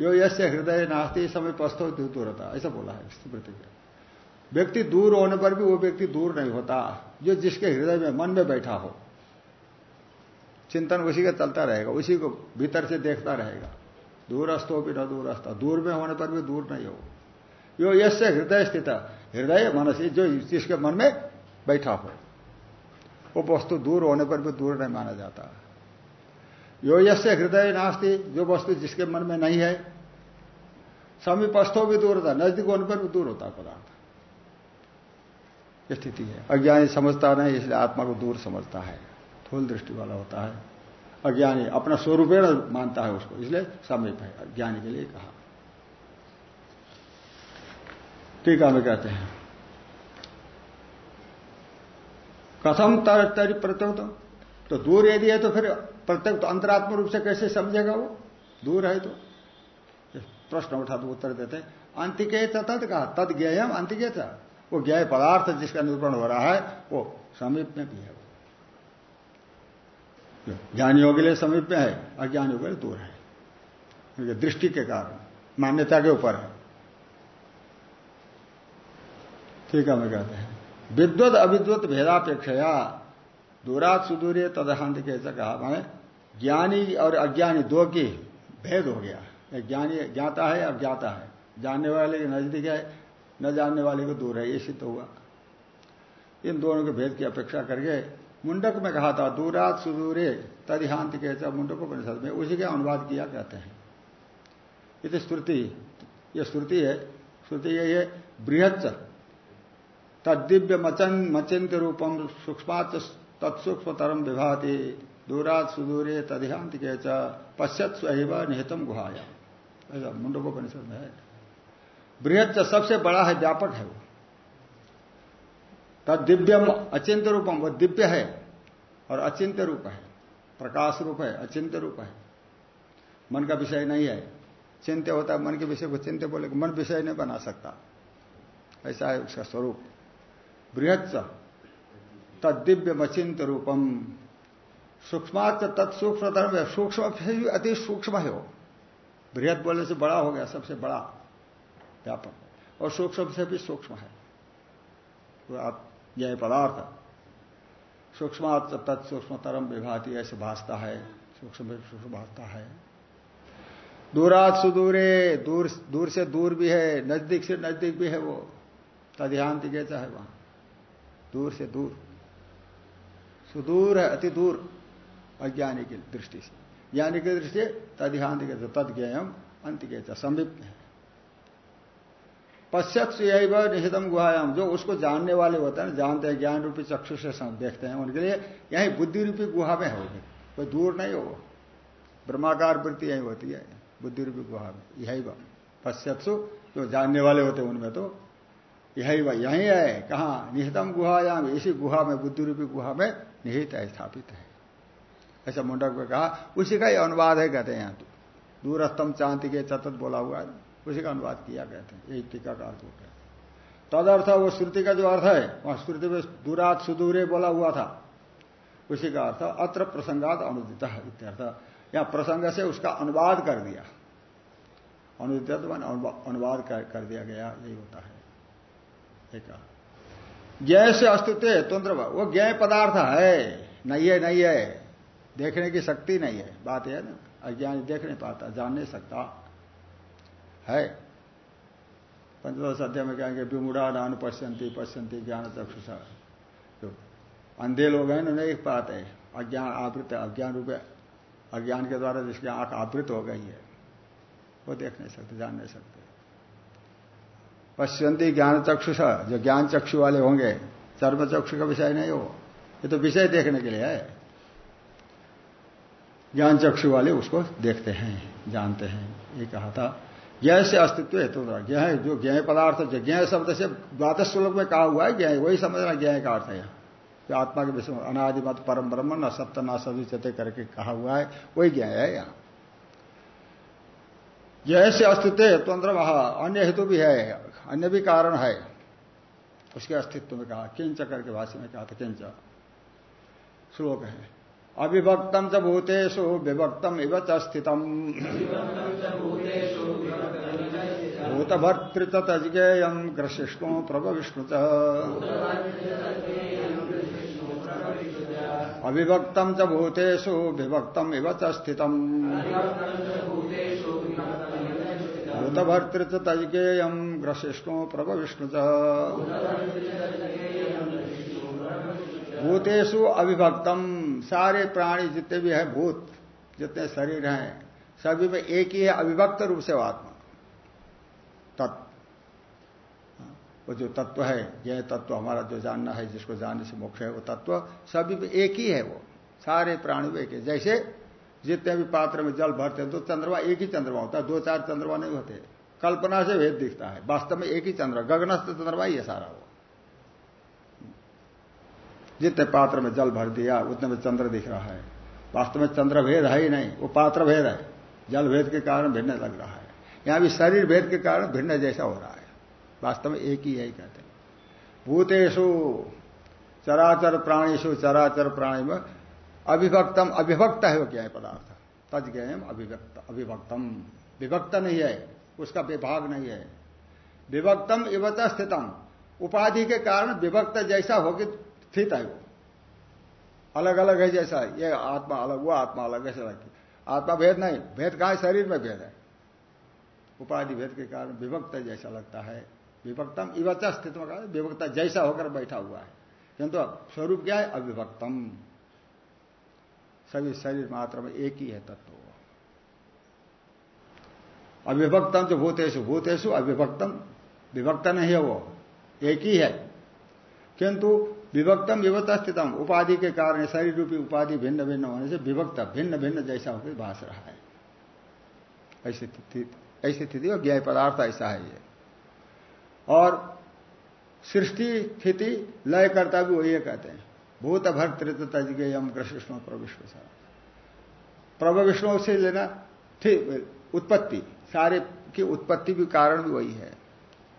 यो यश हृदय नास्ती समय पस्थो होता ऐसा बोला है स्मृति व्यक्ति दूर होने पर भी वो व्यक्ति दूर नहीं होता, जो जिसके हृदय में, मन में बैठा हो। चिंतन उसी का चलता रहेगा, उसी को भीतर से देखता रहेगा। दूरस्थ हो भी न दूरस्थ, दूर में होने पर भी दूर नहीं हो। यो यश हृदय स्थित, हृदय मनसी, जो जिसके मन में बैठा हो। वो वस्तु दूर होने पर भी दूर नहीं माना जाता। यो यश हृदय नास्ती जो वस्तु जिसके मन में नहीं है समीपस्थो भी दूर होता नज़दीक होने पर भी दूर होता पदार्थ स्थिति है अज्ञानी समझता नहीं इसलिए आत्मा को दूर समझता है थूल दृष्टि वाला होता है अज्ञानी अपना स्वरूप मानता है उसको इसलिए समीप है अज्ञानी के लिए कहा टीका में कहते हैं कथम तर तरी प्रत्यक्त तो दूर यदि है तो फिर प्रत्यक्त तो अंतरात्म रूप से कैसे समझेगा वो? दूर है तो। प्रश्न उठा तो उत्तर देते अंतिके तद कहा, तद ज्ञेयम अंतिके वो ज्ञाय पदार्थ जिसका निरूपण हो रहा है, वो समीप में भी है ज्ञानियों के लिए समीप में है, अज्ञानियों के लिए दूर है। दृष्टि के कारण, मान्यता के ऊपर है। ठीक है मैं कहते हैं। विद्वत अविद्वत भेदापेक्षया, दूरात सुदूर तदहांत के कहा, मैंने ज्ञानी और अज्ञानी दो की भेद हो गया। ज्ञानी ज्ञाता है अज्ञाता है। जानने वाले के नज़दीक है, न जानने वाले को दूर है, ये सिद्ध हुआ। इन दोनों के भेद की अपेक्षा करके मुंडक में कहा था, दूरात सुदूरे, तदिहांत के मुंडक परिषद में। उसी का अनुवाद किया कहते हैं। ये श्रुति ये श्रुति है, श्रुति यही है बृहच तद्दिव्य मचन मचिंत रूपम सूक्ष्माच तत्सूक्ष्म तरम विभाति। दूरात सुदूरे तदिहांत के पश्चात स्वयं निहितम गुहाया। ऐसा मुंडकोपनिषद में है बृहद सबसे बड़ा है, व्यापक है वो। तद दिव्यम अचिंत रूपम वो दिव्य है और अचिंत्य रूप है। प्रकाश रूप है अचिंत्य रूप है। मन का विषय नहीं है। चिंत्य होता है, मन के विषय को चिंत्य बोले, मन विषय नहीं बना सकता। ऐसा है उसका स्वरूप। बृहद तद दिव्य अचिंत रूपम सूक्ष्माच तत्सूक्ष्म धर्म है। सूक्ष्म अति सूक्ष्म है वो। बृहद बोलने से बड़ा हो गया, सबसे बड़ा व्यापक। और सूक्ष्म से भी सूक्ष्म है। तो यह पदार्थ सूक्ष्म तत्सूक्ष्म तरम विभाती, ऐसे भाषता है। सूक्ष्म सूक्ष्म भाषता है। दूरात सुदूरे दूर दूर से दूर भी है, नज़दीक से नज़दीक भी है वो। तध्यांत कैसा है वहाँ। दूर से दूर। सुदूर है, अति दूर। अज्ञानी की दृष्टि से। ज्ञानी की दृष्टि तध्यांत के तद ज्ञम अंत के समीप है। पश्चात वह निहितम गुहायाम। जो उसको जानने वाले होते हैं, जानते हैं ज्ञान रूपी चक्षु से देखते हैं, उनके लिए यही बुद्धि रूपी गुहा में होगी। कोई दूर नहीं हो। ब्रह्माकार वृत्ति यही होती है बुद्धि रूपी गुहा में। यही पश्चात जो जानने वाले होते हैं उनमें तो यही वह, यही है। कहा? निहितम गुहायाम। इसी गुहा में बुद्धि रूपी गुहा में निहित है, स्थापित है। ऐसा मुंडक में कहा, उसी का ही अनुवाद है, कहते हैं यहाँ दूरस्थम चांति के चतुर्थ बोला हुआ है, उसी का अनुवाद किया, कहते हैं। यही टीका का अर्थ होता है तदर्थ वो श्रुति का जो अर्थ है, वहाँ श्रुति में दूरात सुदूरे बोला हुआ था, उसी का अर्थ, अत्र प्रसंगात अनुदित इत्यर्थ। या प्रसंग से उसका अनुवाद कर दिया। अनुदित अनुवाद कर दिया गया, यही होता है। एक ज्ञ से अस्तित्व तंत्र वो ज्ञ पदार्थ है नहीं है नहीं है देखने की शक्ति नहीं है। बात है ना, अज्ञानी देख नहीं पाता, जान नहीं सकता। है। पंचदश अध्याय में कहेंगे विमुड़ा नान पश्यंती पश्यंती ज्ञान चक्षुषा। जो अंधे लोग हैं ना नहीं पाते अज्ञान आवृत अज्ञान रूप अज्ञान के द्वारा जिसकी आँख आवृत हो गई है, वो देख नहीं सकते, जान नहीं सकते। पश्यंती ज्ञान चक्षुषा, जो ज्ञान चक्षु वाले होंगे, चर्म चक्षु का विषय नहीं हो। ये तो विषय देखने के लिए है। ज्ञान चक्षु वाले उसको देखते हैं, जानते हैं। ये कहा था ज्ञ से अस्तित्व हेतु तो ज्ञ जो ज्ञ पदार्थ, जो ज्ञ शब्द से द्वादश श्लोक में कहा हुआ है ज्ञ वही समझना ज्ञ का अर्थ है। जो आत्मा के विषय में अनादिमत परम ब्रह्म, न सत्य न सदुचते करके कहा हुआ है, वही ज्ञ है यहाँ। ज्ञ से अस्तित्व हेतुअंतर वहा अन्य हेतु भी है, अन्य भी कारण है। उसके अस्तित्व में कहा, किंच करके भाष्य में कहा था, किंच। श्लोक है। अविभक्तम च भूतेषु विभक्तम इव च स्थितम। भूतभर्तृत तजगेयम ग्रशिष्णु प्रभ विष्णु अविभक्तम च भूतेषु विभक्तम इव च स्थितम। भूतभर्तृत तजगेयम ग्रशिष्णु प्रभ विष्णु भूतेषु अविभक्तम सारे प्राणी जितने भी है, भूत, जितने शरीर हैं, सभी में एक ही है अविभक्त रूप से आत्मा। तत्व। वो जो तत्व है, यह तत्व हमारा जो जानना है, जिसको जानने से मुख्य है, वो तत्व सभी में एक ही है वो। सारे प्राणी में एक है। जैसे जितने भी पात्र में जल भरते हैं तो चंद्रमा एक ही चंद्रमा होता है, दो चार चंद्रमा नहीं होते। कल्पना से भेद दिखता है। वास्तव में एक ही चंद्रमा, गगनस्थ चंद्रमा ही है सारा वो। जितने पात्र में जल भर दिया, उतने में चंद्र दिख रहा है। वास्तव में चंद्र भेद है ही नहीं, वो पात्र भेद है। जल भेद के कारण भिन्न लग रहा है। यहाँ भी शरीर भेद के कारण भिन्न जैसा हो रहा है। वास्तव में एक ही है कहते हैं। भूतेषु चराचर प्राणीशु चराचर प्राणी में अभिभक्तम, अभिभक्त है वो क्या है पदार्थ? तज गए अभिव्यक्त अभिभक्तम। विभक्त नहीं है, उसका विभाग नहीं है। विभक्तम इवत स्थितम। उपाधि के कारण विभक्त जैसा होगी स्थित है वो। अलग अलग है जैसा ये आत्मा अलग, वो आत्मा अलग, ऐसा लगती आत्मा भेद नहीं। भेद कहा है? शरीर में भेद है। उपाधि भेद के कारण विभक्त जैसा लगता है। विभक्तम इवचा स्थित विभक्ता जैसा होकर बैठा हुआ है। किंतु स्वरूप क्या है? अविभक्तम। सभी शरीर मात्र में एक ही है तत्व। अविभक्तम जो भूतेशु भूतेशु अविभक्तम। विभक्त नहीं है वो। एक ही है। किंतु विभक्तम विभक्त स्थितम उपाधि के कारण शरीर रूपी उपाधि भिन्न भिन्न होने से विभक्त, भिन्न भिन्न जैसा होकर भाष रहा है। ऐसी स्थिति और ज्ञाय पदार्थ ऐसा है ये। और सृष्टि, स्थिति, लय करता भी वही कहते हैं। भूत, भर, त्रित तजगे यम कृष्ण प्रविष्णु प्रभ, विष्णु से लेना ठीक उत्पत्ति, सारे की उत्पत्ति भी कारण भी वही है।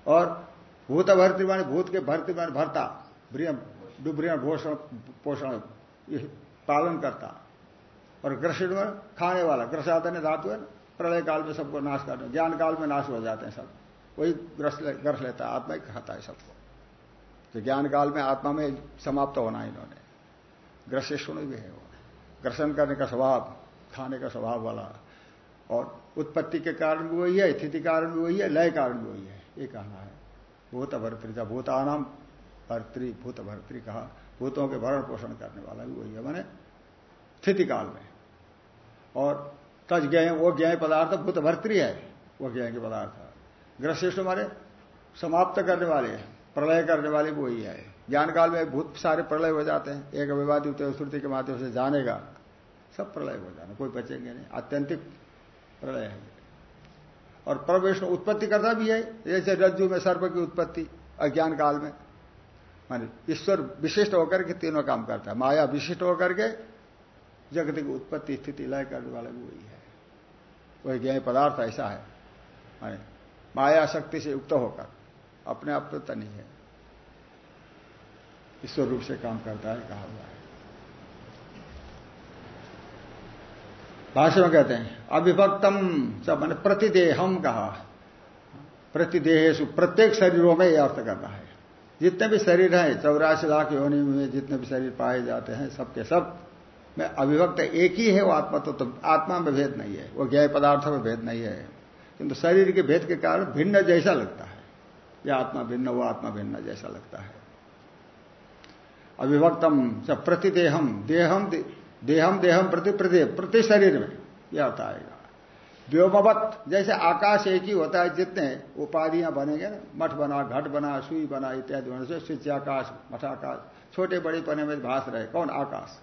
और भूत भर्ती भूत के भर्ती भरता डुबरिया पोषण पोषण पालन करता। और ग्रसिण में खाने वाला ग्रसाता ने धातु है प्रलय काल में सबको नाश करने ज्ञान काल में नाश हो जाते हैं सब। वही ग्रस ले, ग्रस लेता है आत्मा ही खाता है सबको। तो ज्ञान काल में आत्मा में समाप्त होना इन्होंने। ग्रसिष्ण भी है वो। ग्रसन करने का स्वभाव खाने का स्वभाव वाला। और उत्पत्ति के कारण भी वही है स्थिति कारण भी वही है लय कारण भी वही है ये कहना है। भूत अभर भरतृता भूतानाम भर्तृ, भूत भर्तृ कहा, भूतों के भरण पोषण करने वाला भी वही है मैंने स्थिति काल में। और तज गए वो ज्ञाय पदार्थ भूत भर्तृ है, वो ज्ञाय के पदार्थ ग्रसिष्ठ हमारे समाप्त करने वाले प्रलय करने वाले भी वही है। ज्ञान काल में भूत सारे प्रलय हो जाते हैं, एक विवादी श्रुति के माध्यम से जानेगा, सब प्रलय हो जाना, कोई बचेंगे नहीं, आत्यंतिक प्रलय है। और प्रवेश उत्पत्ति करता भी है, जैसे रज्जु में सर्प की उत्पत्ति, अज्ञान काल में। माने ईश्वर विशिष्ट होकर के तीनों काम करता है। माया विशिष्ट होकर के जगत की उत्पत्ति स्थिति लय करने वाला भी वही है। वही ज्ञान पदार्थ ऐसा है। माने माया शक्ति से युक्त होकर अपने आप तो नहीं है। ईश्वर रूप से काम करता है, कहा हुआ है। भाषा में कहते हैं, अविभक्तम सब मैंने प्रतिदेहम कहा। प्रतिदेह प्रत्येक शरीरों में यह अर्थ करना है। जितने भी शरीर हैं चौरासी लाख योनि में जितने भी शरीर पाए जाते हैं सबके सब में अभिभक्त एक ही है वो आत्मा तो, तो आत्मा में भेद नहीं है वो ज्ञाय पदार्थों में भेद नहीं है। किंतु शरीर के भेद के कारण भिन्न जैसा लगता है। यह आत्मा भिन्न वो आत्मा भिन्न जैसा लगता है। अविभक्तम च प्रतिदेहम देहम देहम देहम प्रति प्रति प्रति शरीर में यह आता आएगा व्योमवत, जैसे आकाश एक ही होता है, जितने उपाधियाँ बनेंगे ना, मठ बना, घट बना, सुई बना, इत्यादि होने से स्विच आकाश, मठाकाश, छोटे बड़े पने में भाष रहे, कौन? आकाश।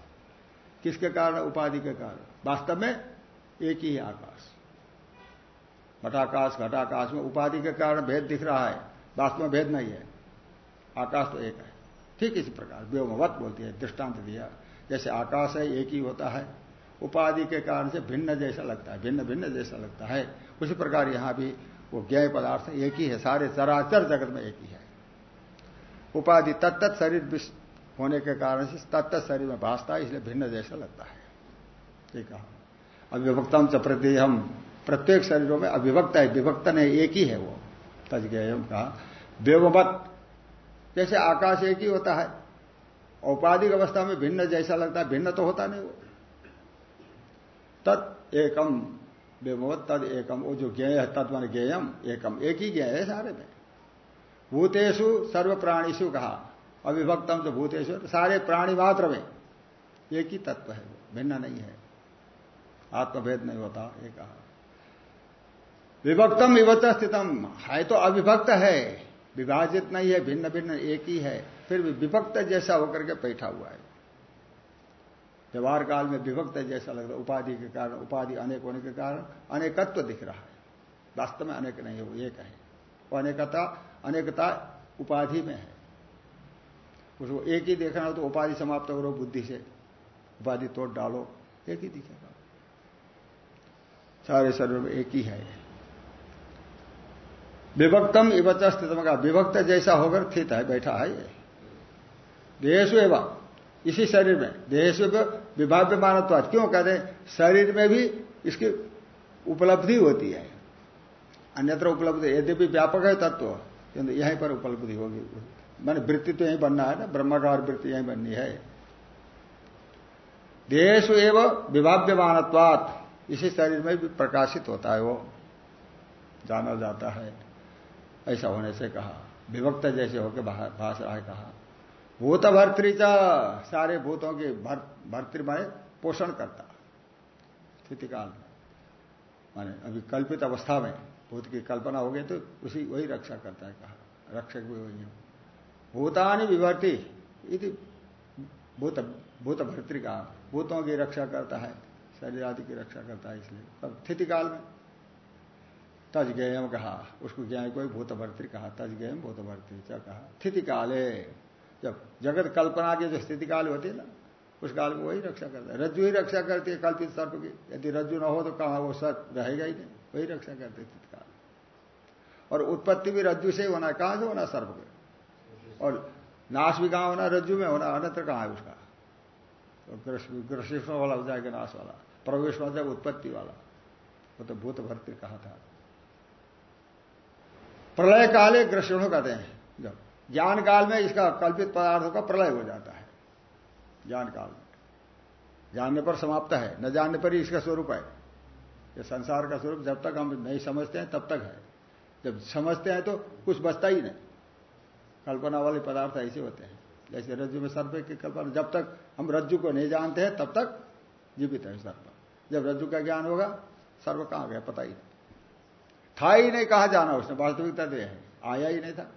किसके कारण? उपाधि के कारण। वास्तव में एक ही आकाश। मठाकाश, घटाकाश में उपाधि के कारण भेद दिख रहा है। वास्तव में भेद नहीं है। आकाश तो एक है। ठीक इसी प्रकार, व्योमवत बोलती है, दृष्टांत दिया। जैसे आकाश है, एक ही होता है। उपाधि के कारण से भिन्न जैसा लगता है, भिन्न भिन्न जैसा लगता है। उसी प्रकार यहाँ भी वो ज्ञाय पदार्थ एक ही है, सारे चराचर जगत में एक ही है। उपाधि तत्त शरीर होने के कारण से तत्त शरीर में भाषता है, इसलिए भिन्न जैसा लगता है। ठीक कहा। अविभक्तम च प्रत्यय प्रत्येक शरीरों में अविभक्त है, विभक्त नहीं, एक ही है वो। तज गए कहा। देवमत जैसे आकाश एक ही होता है, औपाधिक अवस्था में भिन्न जैसा लगता है, भिन्न तो होता नहीं वो। तत् एकम बेमवत तद एकम वो जो ज्ञेय है तत्व ज्ञेयम एकम। एक ही ज्ञेय है सारे में। भूतेषु सर्व प्राणीषु कहा अविभक्तम तो भूतेषु, सारे प्राणी मात्र में। एक ही तत्व है वो, भिन्न नहीं है। आत्मभेद नहीं होता, ये कहा। विभक्तम विभक्त स्थितम है तो अविभक्त है। विभाजित नहीं है भिन्न भिन्न एक ही है। फिर विभक्त जैसा होकर के बैठा हुआ है। व्यवहार काल में विभक्त जैसा लगता है। उपाधि के कारण, उपाधि अनेक होने के कारण अनेकत्व दिख रहा है। वास्तव में अनेक नहीं है, वो एक है। वो अनेकता अनेकता उपाधि में है। उसको एक ही देखना हो तो उपाधि समाप्त करो बुद्धि से। उपाधि तोड़ डालो, एक ही दिखेगा। सारे शरीर में एक ही है। विभक्तम इवच स्थितम का विभक्त जैसा होकर स्थित है, बैठा है ये। देहेशु एवं इसी शरीर में। देहेशु विभाव्य मानत्व क्यों कहते शरीर में भी इसकी उपलब्धि होती है। अन्यत्र उपलब्धि, यद्यपि व्यापक है तत्व, किंतु यहीं पर उपलब्धि होगी। मैंने वृत्ति तो यही बनना है ना, ब्रह्माकार वृत्ति यही बननी है। देश एवं विभाव्य मानत्वात इसी शरीर में भी प्रकाशित होता है वो। जाना जाता है, ऐसा होने से कहा। विभक्त जैसे होकर भाष है कहा। भूत भर्तृचा सारे भूतों की भर, भर्तृ माने पोषण करता स्थिति काल में माने अभी कल्पित अवस्था में भूत की कल्पना हो गई तो उसी वही रक्षा करता है कहा। रक्षक भी वही भूतानि विभर्ति भूत भूत भर्तृ का। भूतों की रक्षा करता है शरीर आदि की रक्षा करता है इसलिए। तब स्थिति काल में तज गेयम कहा उसको ज्ञान कोई भूत भर्तृ कहा तज गेयम भूत भर्तृ कहा। स्थिति काले जब जगत कल्पना की जो स्थिति काल होती है ना, उस काल में वही रक्षा करता है। रज्जु ही रक्षा करती है कल्पित सर्प की। यदि रज्जु न हो तो कहा वो सर्प रहेगा ही नहीं। वही रक्षा करते स्थिति काल और उत्पत्ति भी रज्जु से ही होना है। कहाँ से होना सर्प के? और नाश भी कहाँ होना रज्जु में होना अन्यत्र कहाँ है उसका? तो ग्रसिष्ण वाला हो जाएगा नाश वाला। प्रवेश जाएगा उत्पत्ति वाला। वो तो भूत भर्ती कहा था? प्रलय काले ग्रसिणों कहते हैं जब। ज्ञान काल में इसका कल्पित पदार्थों का प्रलय हो जाता है। ज्ञान काल में। जानने पर समाप्त है, न जानने पर ही इसका स्वरूप है। ये संसार का स्वरूप जब तक हम नहीं समझते हैं, तब तक है। जब समझते हैं तो कुछ बचता ही नहीं। कल्पना वाले पदार्थ ऐसे होते हैं। जैसे रज्जु में सर्प की कल्पना, जब तक हम रज्जु को नहीं जानते हैं, तब तक जीवित है सर्प। जब रज्जु का ज्ञान होगा सर्व कहाँ गया पता ही नहीं। था ही नहीं, कहा जाना उसने? वास्तविकता दे है। आया ही नहीं था।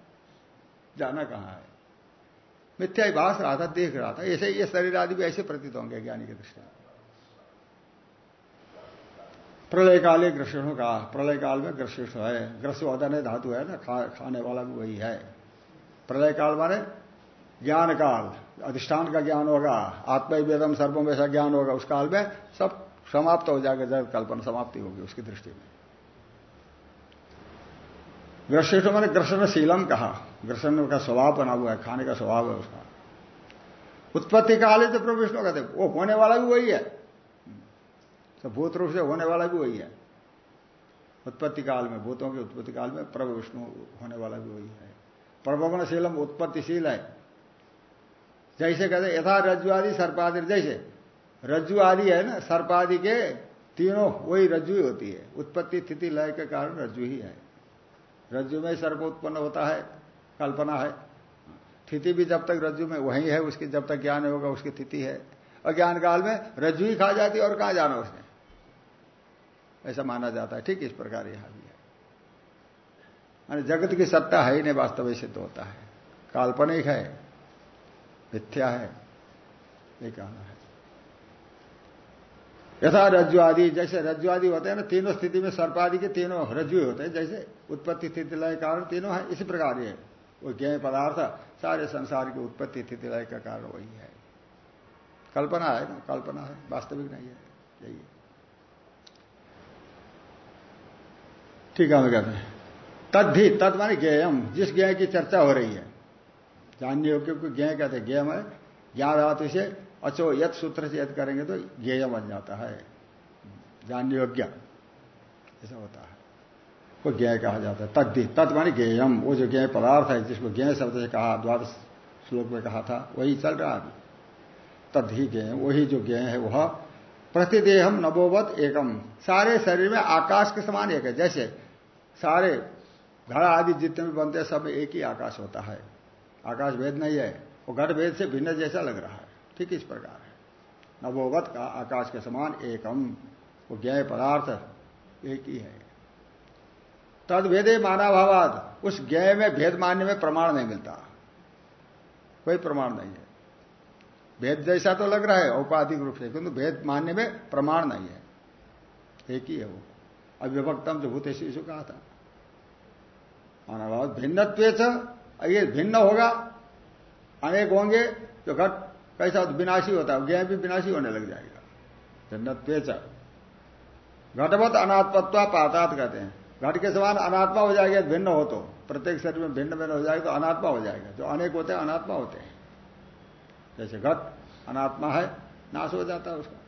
जाना कहाँ है? मिथ्या ही भाष रहा था देख रहा था। ऐसे ये शरीर आदि भी ऐसे प्रतीत होंगे ज्ञानी के दृष्टि प्रलय काले ग्रसिष्णु का प्रलय काल में ग्रसिष्ण है। ग्रस्योदन धातु है ना खा, खाने वाला भी वही है। प्रलय काल माने ज्ञान काल अधिष्ठान का ज्ञान होगा आत्मवेदम सर्वम ऐसा ज्ञान होगा उस काल में सब समाप्त हो जाएगा जब कल्पना समाप्ति होगी उसकी दृष्टि में। ग्रसिष्ठ मैंने ग्रसनशीलम कहा। ग्रसन का स्वभाव बना हुआ है, खाने का स्वभाव है उसका। उत्पत्ति काल है तो प्रभु विष्णु कहते वो होने वाला भी वही है। तो भूत रूप से होने वाला भी वही है। उत्पत्ति काल में, भूतों के उत्पत्ति काल में प्रभु विष्णु होने वाला भी वही है। प्रभवनशीलम उत्पत्तिशील है। जैसे कहते यथा रज्जु आदि सर्पादि जैसे। रज्जु आदि है ना सर्पादि के तीनों, वही रज्जु ही होती है। उत्पत्ति स्थिति लय के कारण रज्जु ही है। रज्जु में सर्प उत्पन्न होता है, कल्पना है। स्थिति भी जब तक रज्जु में वही है, उसकी जब तक ज्ञान होगा, उसकी स्थिति है। अज्ञान काल में रज्जु ही खा जाती और कहाँ जाना उसने? ऐसा माना जाता है। ठीक इस प्रकार यहाँ भी है। जगत की सत्ता है ही नहीं, वास्तव में सिद्ध होता है। काल्पनिक है, मिथ्या है, ये कहना है। यथा रज्जु आदि जैसे रज्जु आदि होते हैं ना, तीनों स्थिति में सर्प आदि के तीनों रज्जु होते हैं, जैसे उत्पत्ति स्थिति लय कारण तीनों है, इसी प्रकार ये, वो ज्ञ पदार्थ, सारे संसार की उत्पत्ति स्थिति लय का कारण वही है। कल्पना है ना, कल्पना है, वास्तविक नहीं है, यही ठीक है कहते हैं। तद्धि तद माने ज्ञेयम, जिस ज्ञ की चर्चा हो रही है, जानने योग्य को ज्ञ कहते हैं ज्ञ में ज्ञान धातु से अचो यथ सूत्र से यद करेंगे तो ज्ञेय बन जाता है। जान योग्य। ऐसा होता है। वो ज्ञ कहा जाता है। तद्दि तत् मानी ज्ञेयम। वो जो ज्ञ पदार्थ है, जिसको ज्ञ शब्द से कहा, द्वादश श्लोक में कहा था, वही चल रहा अभी। तद ही ज्ञ वही जो ज्ञ है, वह प्रतिदेहम नवोवत एकम। सारे शरीर में आकाश के समान एक है। जैसे सारे घर आदि जितने भी बनते हैं, सब एक ही आकाश होता है। आकाश भेद नहीं है। वो घट भेद से भिन्न जैसा लग रहा है। ठीक इस प्रकार है। नवोवत का आकाश के समान एकम, वो ज्ञ पदार्थ एक ही है। तद भेदे मानाभावाद, उस ज्ञ में भेद मानने में प्रमाण नहीं मिलता। कोई प्रमाण नहीं है। भेद जैसा तो लग रहा है, औपाधिक रूप से, किंतु भेद मानने में प्रमाण नहीं है। एक ही है वो। अविभक्तम जो भूत शिशु कहा था। मानाभाव भिन्नत्व ये भिन्न होगा। अनेक होंगे, जो घट कैसा विनाशी होता है ज्ञ भी विनाशी होने लग जाएगा। भिन्नत्व घटवत अनात्मत्वा पातात कहते हैं। घट के समान अनात्मा हो जाएगा, भिन्न हो तो। प्रत्येक शरीर में भिन्न भिन्न हो जाएगा तो अनात्मा हो जाएगा। जो अनेक होते हैं, अनात्मा होते हैं। जैसे घट, अनात्मा है, नाश हो जाता है उसका।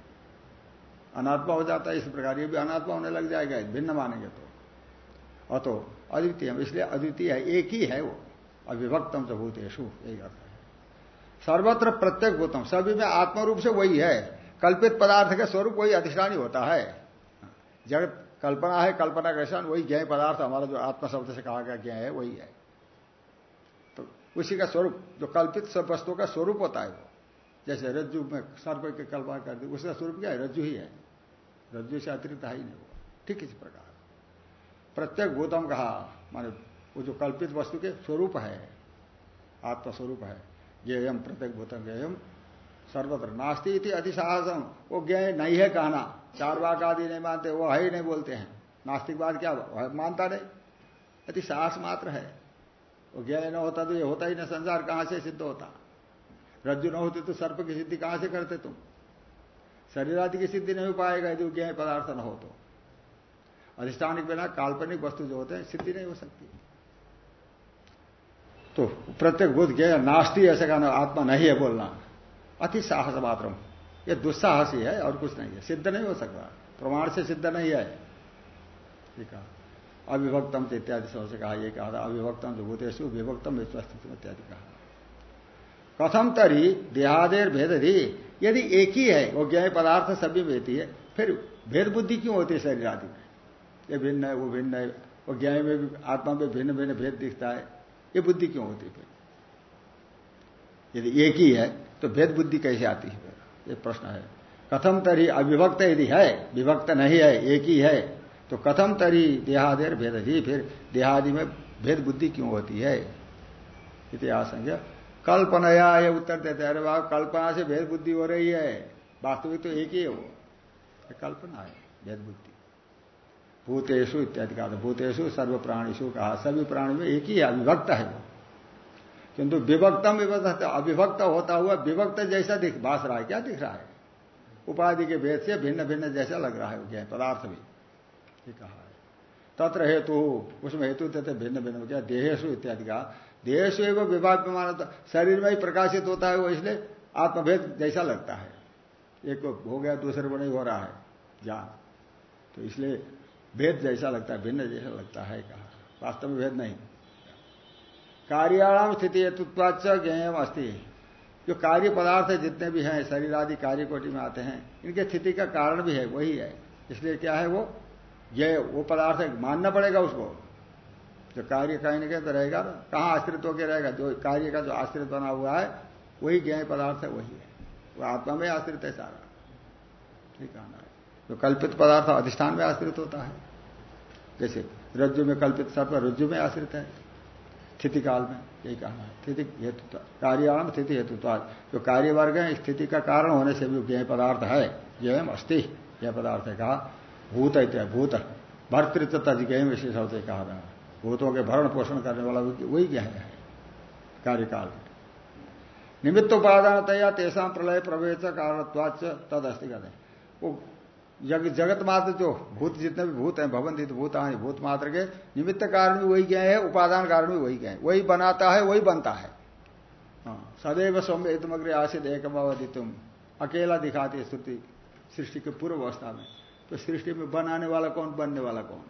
अनात्मा हो जाता है, इस प्रकार ये भी अनात्मा होने लग जाएगा, भिन्न मानेंगे तो। अतो अद्वितीय इसलिए अद्वितीय है, एक ही है वो। अविभक्तम च भूतेशु यही अर्थ। सर्वत्र प्रत्येक भूतम सभी में आत्मा रूप से वही है। कल्पित पदार्थ का स्वरूप वही अधिष्ठानी होता है। जगत कल्पना है, कल्पना का ऐसा वही ज्ञ पदार्थ हमारा जो आत्मा शब्द से कहा गया ज्ञ है, वही है। तो उसी का स्वरूप, जो कल्पित सब वस्तुओं का स्वरूप होता है वो। जैसे रज्जु में सर्प की कल्पना कर दी उसका स्वरूप क्या है? रज्जु ही है। रज्जु से अतिरिक्त है ही नहीं वो। ठीक इस प्रकार। प्रत्येक भूतम कहा माने वो जो कल्पित वस्तु के स्वरूप है, आत्मस्वरूप है ज्ञेयम प्रत्येक भूतम ज्ञेयम सर्वत्र। नास्ती थी अतिसाहसम वो ज्ञ नहीं है कहना। चार वाक आदि नहीं मानते, वो है ही नहीं बोलते हैं। नास्तिकवाद क्या मानता नहीं। अति साहस मात्र है। वो ज्ञ न होता तो ये होता ही नहीं। संसार कहाँ से सिद्ध होता? रज्जु न होती तो सर्प की सिद्धि कहाँ से करते तुम? शरीर आदि की सिद्धि नहीं हो पाएगा यदि ज्ञ पदार्थ न हो तो। अधिष्ठानिक बिना काल्पनिक वस्तु जो होते हैं, सिद्धि नहीं हो सकती। तो प्रत्येक बुद्ध ज्ञ नास्ती ऐसा कहना आत्मा नहीं है बोलना। अति साहस मात्र। ये दुस्साहस ही है और कुछ नहीं है। सिद्ध नहीं हो सकता। प्रमाण से सिद्ध नहीं है। ठीक है अविभक्तम इत्यादि से कहा, ये कहा था, अविभक्तम जो भूतेशु विभक्तम विश्वस्तित्व इत्यादि कहा। कथम तरी देहादेर भेद धी यदि एक ही है, वो ज्ञान पदार्थ सभी बेती है, फिर भेद बुद्धि क्यों होती है शरीर आदि में? ये भिन्न है, वो भिन्न है। वो ज्ञान में भी, आत्मा में भिन्न भिन्न भेद दिखता है। ये बुद्धि क्यों होती है फिर? यदि एक ही है तो भेद बुद्धि कैसे आती है ये प्रश्न है। कथम तरी अविभक्त यदि है, विभक्त नहीं है, एक ही है तो कथम तरी देहादेर भेद ही फिर? देहादि में भेद बुद्धि क्यों होती है? इतिहास कल्पनाया ये उत्तर देते अरे बाब कल्पना से भेद बुद्धि हो रही है। वास्तविक तो एक ही है वो। कल्पना है, भेद बुद्धि। भूतेशु इत्यादि कहा भूतेशु सर्व प्राणीशु कहा, सभी प्राणी में एक ही है अविभक्त है वो। किंतु विभक्तम विभक्त, अविभक्त होता हुआ विभक्त जैसा दिख भाष रहा है, क्या दिख रहा है? उपाधि के भेद से भिन्न भिन्न जैसा लग रहा है ज्ञान, पदार्थ भी ये कहा है। तत्र हेतु उसमें हेतु देते भिन्न भिन्न क्या देहेशु इत्यादि का। देहेशु एवं विभाग में माना शरीर में ही प्रकाशित होता है वो, इसलिए आत्मभेद जैसा लगता है। एक हो गया, दूसरे को नहीं हो रहा है, ज्ञान। तो इसलिए भेद जैसा लगता है, भिन्न जैसा लगता है कहा। वास्तव में भेद नहीं। कार्याणाम स्थिति हेतुत्वाच ज्ञेयम अस्थि जो कार्य पदार्थ जितने भी हैं, शरीर आदि कार्य कोटि में आते हैं, इनके स्थिति का कारण भी है, वही है। इसलिए क्या है वो? ये वो पदार्थ मानना पड़ेगा उसको। जो कार्य कहीं ना तो रहेगा ना कहाँ आश्रित के रहेगा, जो कार्य का जो आश्रित बना हुआ है, वही ज्ञ पदार्थ है, वही है। वो आत्मा में आश्रित है सारा। ठीक है जो कल्पित पदार्थ अधिष्ठान में आश्रित होता है। जैसे रज्जु में कल्पित सर्प रज्जु में आश्रित है। स्थिति काल में, यही कहना है। स्थिति हेतु कार्याण स्थिति हेतु जो कार्य वर्ग है, स्थिति का कारण होने से भी ज्ञ पदार्थ है। यह अस्थि यह पदार्थ है कहा। भूत है भूत। भर्तृत्व तजिज्ञ विशेष होते कहा रहा भूतों के भरण पोषण करने वाला वही ज्ञ है। कार्यकाल निमित्त उपादान तया तेषा प्रलय प्रवेश कारणत्वाच तद अस्थि कहते वो जग, जगत मात्र जो भूत जितने भी भूत हैं भवन भूत भूतानि भूत मात्र के निमित्त कारण भी वही गए हैं उपादान कारण भी वही गए वही बनाता है वही बनता है। हाँ सदैव सौम्य तुमग्रे आसित एकम अवधि तुम अकेला दिखाती है स्तुति सृष्टि के पूर्व अवस्था में। तो सृष्टि में बनाने वाला कौन बनने वाला कौन?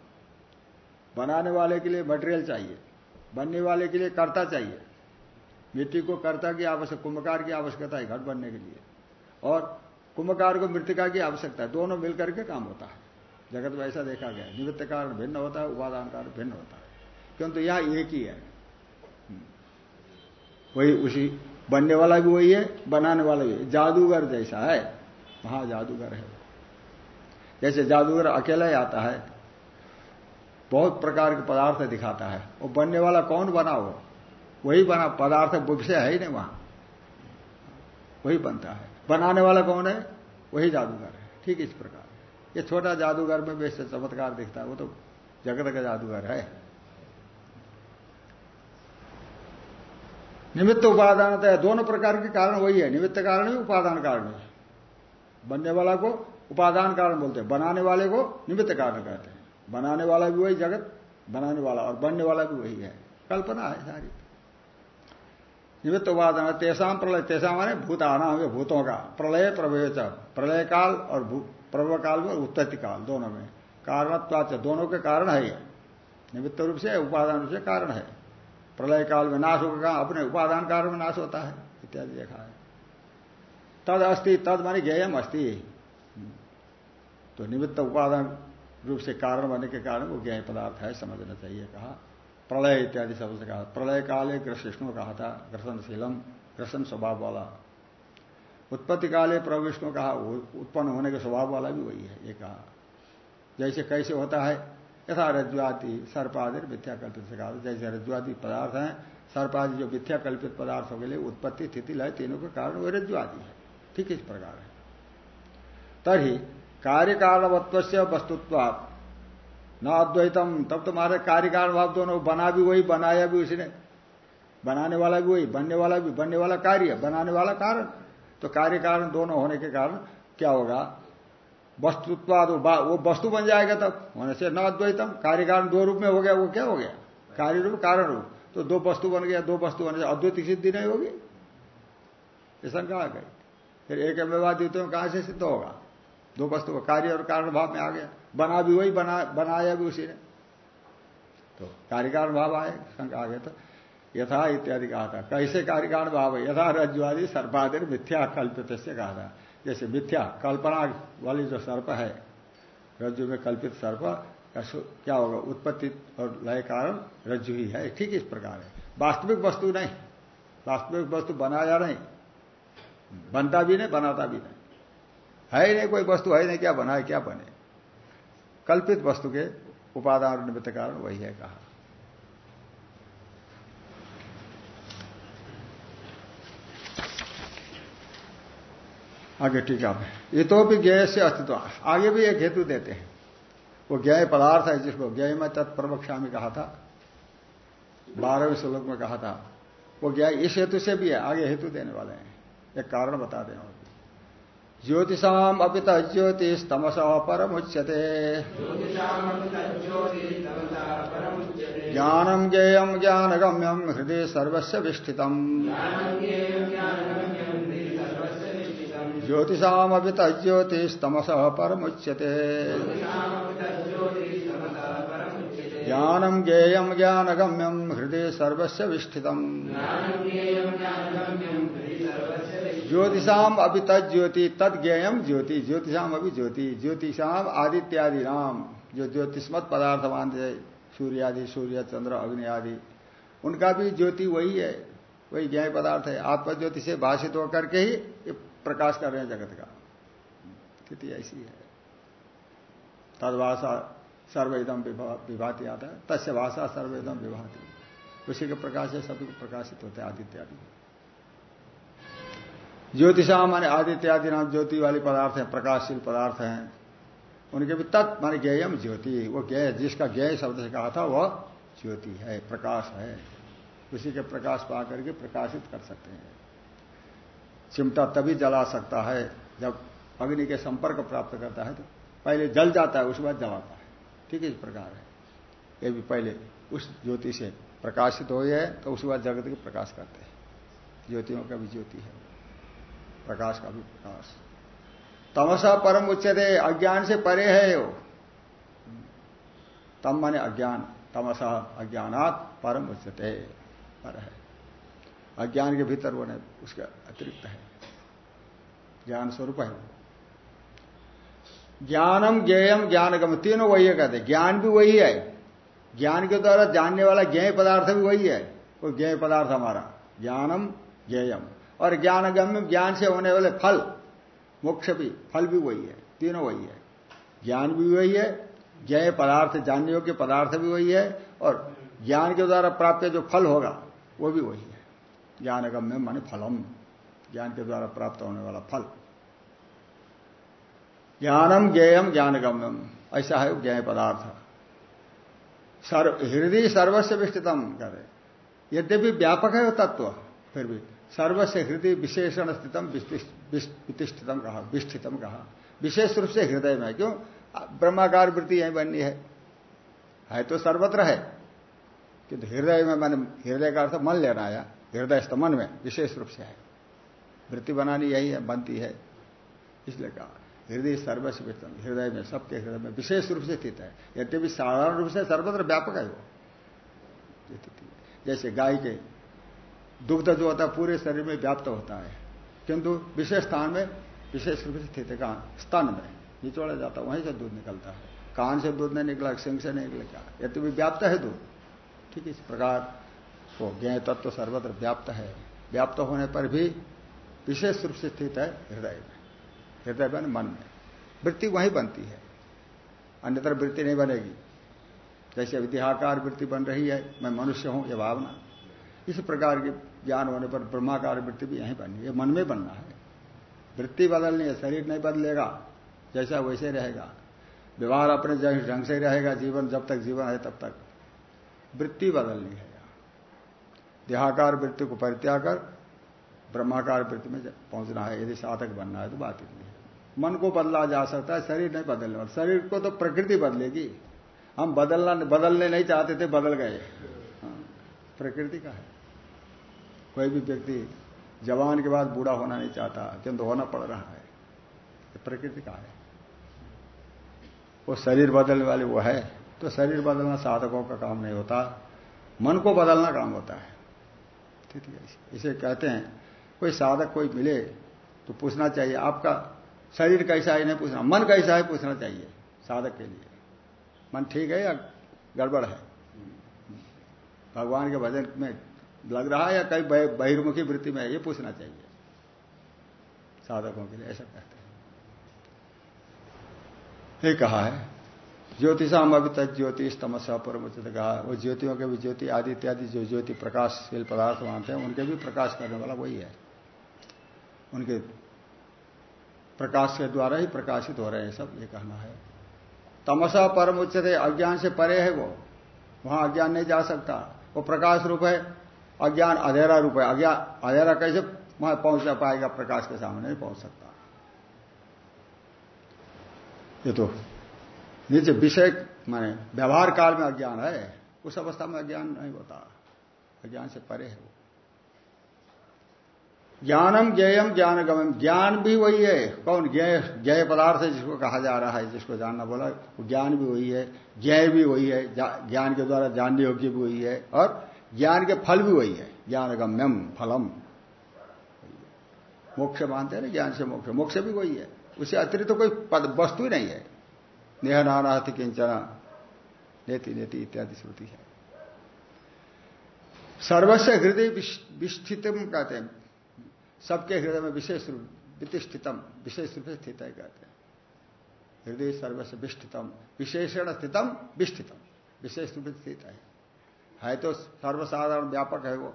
बनाने वाले के लिए मटेरियल चाहिए। बनने वाले के लिए कर्ता चाहिए। मिट्टी को कर्ता की आवश्यक कुंभकार की आवश्यकता है घट बनने के लिए। और कुंभकार को मृतिका की आवश्यकता है। दोनों मिलकर के काम होता है। जगत में ऐसा देखा गया। निमित्त कारण भिन्न होता है, उपादान कारण भिन्न होता है। किंतु यह एक ही है। वही उसी बनने वाला भी वही है, बनाने वाला भी जादूगर जैसा है। महा जादूगर है जैसे जादूगर अकेला ही आता है, बहुत प्रकार के पदार्थ दिखाता है। वो बनने वाला कौन बना हो वही बना, पदार्थ विषय है ही नहीं वहाँ। वही बनता है। बनाने वाला कौन है? वही जादूगर है। ठीक इस प्रकार। ये छोटा जादूगर में वैसे चमत्कार दिखता है, वो तो जगत का जादूगर है। निमित्त उपादान है। दोनों प्रकार के कारण वही है। निमित्त कारण भी उपादान कारण भी बनने वाला को उपादान कारण बोलते हैं। बनाने वाले को निमित्त कारण कहते हैं। बनाने वाला भी वही जगत, बनाने वाला और बनने वाला भी वही है। कल्पना है सारी। निमित्त उपादान तेसाम प्रलय तेसा माने भूत आना होंगे भूतों का। प्रलय प्रवेश प्रलय काल और प्रभव काल में उत्पत्ति काल, दोनों में। कारणत्वाच दोनों के कारण है ये। निमित्त रूप से, उपादान रूप से कारण है। प्रलय काल में नाश होगा, अपने उपादान काल में नाश होता है, इत्यादि देखा है। तद अस्थि तद मानी ज्ञेयम अस्थि तो निमित्त उपादान रूप से कारण बनने के कारण वो ज्ञाय पदार्थ है, समझना चाहिए कहा। प्रलय इत्यादि शब्द से कहा प्रलय काले ग्रसिष्णु कहा था ग्रसनशीलम ग्रसन स्वभाव वाला। उत्पत्ति काले प्रविष्णु कहा उत्पन्न होने के स्वभाव वाला भी वही है, ये कहा। जैसे कैसे होता है, यथा रज्जुआदि सर्पादि मिथ्या कल्पित से कहा जैसे रज्जुआदि पदार्थ हैं, सर्पादि जो मिथ्या कल्पित पदार्थों के लिए उत्पत्ति, स्थिति, लय तीनों के कारण वह रज्जुआदि है। ठीक इस प्रकार है। तभी कार्य कारणवत्व से वस्तुत्वात न अद्वैतम, तब तुम्हारे कार्य कारण भाव दोनों बना भी वही, बनाया भी उसने बनाने वाला भी वही, बनने वाला भी, बनने वाला कार्य, बनाने वाला कारण। तो कार्य कारण दोनों होने के कारण क्या होगा? वस्तुत्वाद, वो वस्तु बन जाएगा तब। होने से न अद्वैतम, कार्य कारण दो रूप में हो गया, वो क्या हो गया? कार्य रूप कारण रूप तो दो वस्तु बन गया, दो वस्तु बन जाए अद्वैत सिद्धि नहीं होगी। ये शंका आ गई। फिर एक द्वितीय कहाँ से सिद्ध होगा? दो वस्तु का कार्य और कारण भाव में आ गया। बना भी वही, बना, बनाया भी उसी ने। तो कार्य कारण भाव आए, शंका आ गया तो यथा इत्यादि कहा था। कैसे कार्य कारण भाव है? यथा रज्जुआदि सर्पादिर मिथ्या कल्पित से कहा था। जैसे मिथ्या, कल्पना वाली जो सर्प है, रज्जु में कल्पित सर्प क्या होगा? उत्पत्ति और लय कारण रज्जु ही है। ठीक इस प्रकार है। वास्तविक वस्तु नहीं। वास्तविक वस्तु बनाया नहीं। बनता भी नहीं, बनाता भी नहीं। है ही नहीं कोई वस्तु, है नहीं, क्या बना है, क्या बने? कल्पित वस्तु के उपादान निमित्त कारण वही है कहा। आगे ये तो भी ज्ञ से अस्तित्व। आगे भी एक हेतु देते हैं। वो ज्ञ पदार्थ है जिसको ज्ञ में तत्प्रवक्षा में कहा था। बारहवें श्लोक में कहा था। वो ज्ञ इस हेतु से भी है, आगे हेतु देने वाले हैं। एक कारण बता दें ज्योतिषाम अपित ज्योतिस्तमस परमुच्यते ज्ञानम ज्ञेयम ज्ञानगम्यम हृदय सर्वस्व विष्ठितम। ज्योतिषामपि तज्ज्योतिस्तमस परमुच्यते ज्ञानम ज्ञेयम ज्ञानगम्यम हृदय सर्वस्व विष्ठितम। ज्योतिषाम अभी तद तज्ज्योति तद ज्ञेयम ज्योति। ज्योतिषाम अभी ज्योति। ज्योतिषाम आदित्यादि नाम जो ज्योतिषमत पदार्थ मानते सूर्य आदि सूर्य चंद्र अग्नि आदि उनका भी ज्योति वही है, वही ज्ञाय पदार्थ है। आत्मज्योति से भाषित होकर के ही प्रकाश कर रहे हैं जगत का। स्थिति ऐसी है। तदभाषा सर्वेदम विभाति आता है। तस्य भाषा सर्वेदम विभाति। उसी के प्रकाश से सभी प्रकाशित होते हैं, आदित्यादि। ज्योतिषा माने आदित्यादि नाम ज्योति वाले पदार्थ हैं, प्रकाशशील पदार्थ हैं। उनके भी तत् माने ज्ञेयम ज्योति। वो ज्ञ जिसका ज्ञेय शब्द से कहा था वह ज्योति है, प्रकाश है। उसी के प्रकाश पा करके प्रकाशित कर सकते हैं। चिमटा तभी जला सकता है, जब अग्नि के संपर्क प्राप्त करता है तो पहले जल जाता है, उसके बाद जलाता है। ठीक है, इस प्रकार है। ये भी पहले उस ज्योति से प्रकाशित हो है तो उसके बाद जगत के प्रकाश करते हैं। ज्योतियों का भी ज्योति है। प्रकाश का भी प्रकाश। तमसा परम उच्चते अज्ञान से परे है वो तम माने अज्ञान, तमसा अज्ञानात परम उच्चते पर है। अज्ञान के भीतर वो उसका अतिरिक्त है। ज्ञान स्वरूप है वो। ज्ञानम, ज्ञेयम, ज्ञानगम, तीनों वही है कहते ज्ञान भी वही है। ज्ञान के द्वारा जानने वाला ज्ञेय पदार्थ भी वही है। वो ज्ञेय पदार्थ हमारा। ज्ञानम, ज्ञेयम। और ज्ञानगम्य ज्ञान से होने वाले फल, मोक्ष भी, फल भी वही है, तीनों वही है। ज्ञान भी वही है ज्ञेय पदार्थ जानने योग्य पदार्थ भी वही है, और ज्ञान के द्वारा प्राप्त जो फल होगा, वो भी वही है। ज्ञानगम्य माने फलम, ज्ञान के द्वारा प्राप्त होने वाला फल। ज्ञानम ज्ञेयम ज्ञानगम्यम, ऐसा है ज्ञ पदार्थ। सर्व, हृदय सर्वस्व विष्ठितम करे। यद्यपि व्यापक है तत्व, फिर भी सर्वस्व हृदय विशेषण स्थितम वितिष्ठितम कहा विष्ठितम कहा विशेष रूप से हृदय में, क्यों? ब्रह्माकार वृत्ति यही बननी है। है तो सर्वत्र है। किंतु हृदय में मैंने हृदय का अर्थ मन लेना आया हृदय मन में विशेष रूप से है। वृत्ति बनानी यही है, बनती है। इसलिए कहा, हृदय सर्वस्व हृदय में सबके हृदय में विशेष रूप से स्थित है। यद्यपि साधारण रूप से सर्वत्र व्यापक है वो। जैसे गाय के दुग्ध जो होता है, पूरे शरीर में व्याप्त होता है। किंतु विशेष स्थान में, विशेष रूप से स्थित कहा? स्तन में। निचोड़ा जाता है, वहीं से दूध निकलता है। कान से दूध नहीं निकला सिंह से नहीं निकलेगा यद्यपि व्याप्त है दूध। ठीक इस प्रकार वो ज्ञ तत्व सर्वत्र व्याप्त है। व्याप्त होने पर भी विशेष रूप से स्थित है हृदय में। हृदय बन मन में। वृत्ति वहीं बनती है। अन्यत्र वृत्ति नहीं बनेगी। जैसे विद्याकार वृत्ति बन रही है, मैं मनुष्य हूँ यह भावना। इस प्रकार के ज्ञान होने पर ब्रह्माकार वृत्ति भी यहीं बननी है। मन में बनना है। वृत्ति बदलनी है शरीर नहीं बदलेगा जैसा वैसे रहेगा। व्यवहार अपने ढंग से रहेगा जीवन जब तक जीवन है तब तक। वृत्ति बदलनी है देहाकार वृत्ति को परित्याग कर ब्रह्माकार वृत्ति में पहुँचना है यदि साधक बनना है तो बात इतनी है। मन को बदला जा सकता है शरीर नहीं बदलने वाला। शरीर को तो प्रकृति बदलेगी। हम बदलना बदलने नहीं चाहते थे बदल गए। हाँ, प्रकृति का है। कोई भी व्यक्ति जवान के बाद बूढ़ा होना नहीं चाहता किंतु होना पड़ रहा है। ये प्रकृति का है। वो शरीर बदलने वाले वो है तो शरीर बदलना साधकों का काम नहीं होता। मन को बदलना काम होता है। ठीक है, इसे कहते हैं, कोई साधक कोई मिले तो पूछना चाहिए, आपका शरीर कैसा है नहीं पूछना। मन कैसा है, पूछना चाहिए, साधक के लिए। मन ठीक है या गड़बड़ है? भगवान के भजन में लग रहा है या कई बहिर्मुखी वृत्ति में है, ये पूछना चाहिए। साधकों के लिए ऐसा कहते हैं। ये कहा है ज्योतिषाम अभी तक ज्योतिष तमसा परमुचित कहा वो ज्योतियों के भी ज्योति आदि इत्यादि जो ज्योति प्रकाशशील पदार्थ मानते हैं, उनके भी प्रकाश करने वाला वही है। उनके प्रकाश के द्वारा ही प्रकाशित हो रहे हैं सब, ये कहना है। तमसा परम उच्चते अज्ञान से परे है वो। वहाँ अज्ञान नहीं जा सकता। वो प्रकाश रूप है अज्ञान अधेरा रूप है। अज्ञान अधेरा कैसे वहाँ पहुँच पाएगा? प्रकाश के सामने नहीं पहुँच सकता। ये तो नीचे विषय माने व्यवहार काल में अज्ञान है। उस अवस्था में अज्ञान नहीं होता। अज्ञान से परे है वो। ज्ञानम ज्ञेयम ज्ञान गमम ज्ञान भी वही है। कौन? ज्ञ ज्ञ पदार्थ है जिसको कहा जा रहा है, जिसको जानना बोला ज्ञान भी वही है। ज्ञ भी वही है। ज्ञान के द्वारा जानने योग्य भी वही है। और ज्ञान के फल भी वही है। ज्ञान गम्यम फलम। मोक्ष मानते हैं ना, ज्ञान से मोक्ष। मोक्ष भी वही है। उसे अतिरिक्त तो कोई पद, वस्तु ही नहीं है। नेह नाना किंचना, नेति नेति इत्यादि श्रुति है। सर्वस्व हृदय विस्थितम कहते हैं। सबके हृदय में विशेष रूप, वितिष्ठितम, विशेष रूप से स्थित है कहते हैं। हृदय सर्वस्व विष्ठितम, विशेषण स्थितम, विष्ठितम, विशेष रूप से स्थित है। है तो सर्वसाधारण व्यापक है वो।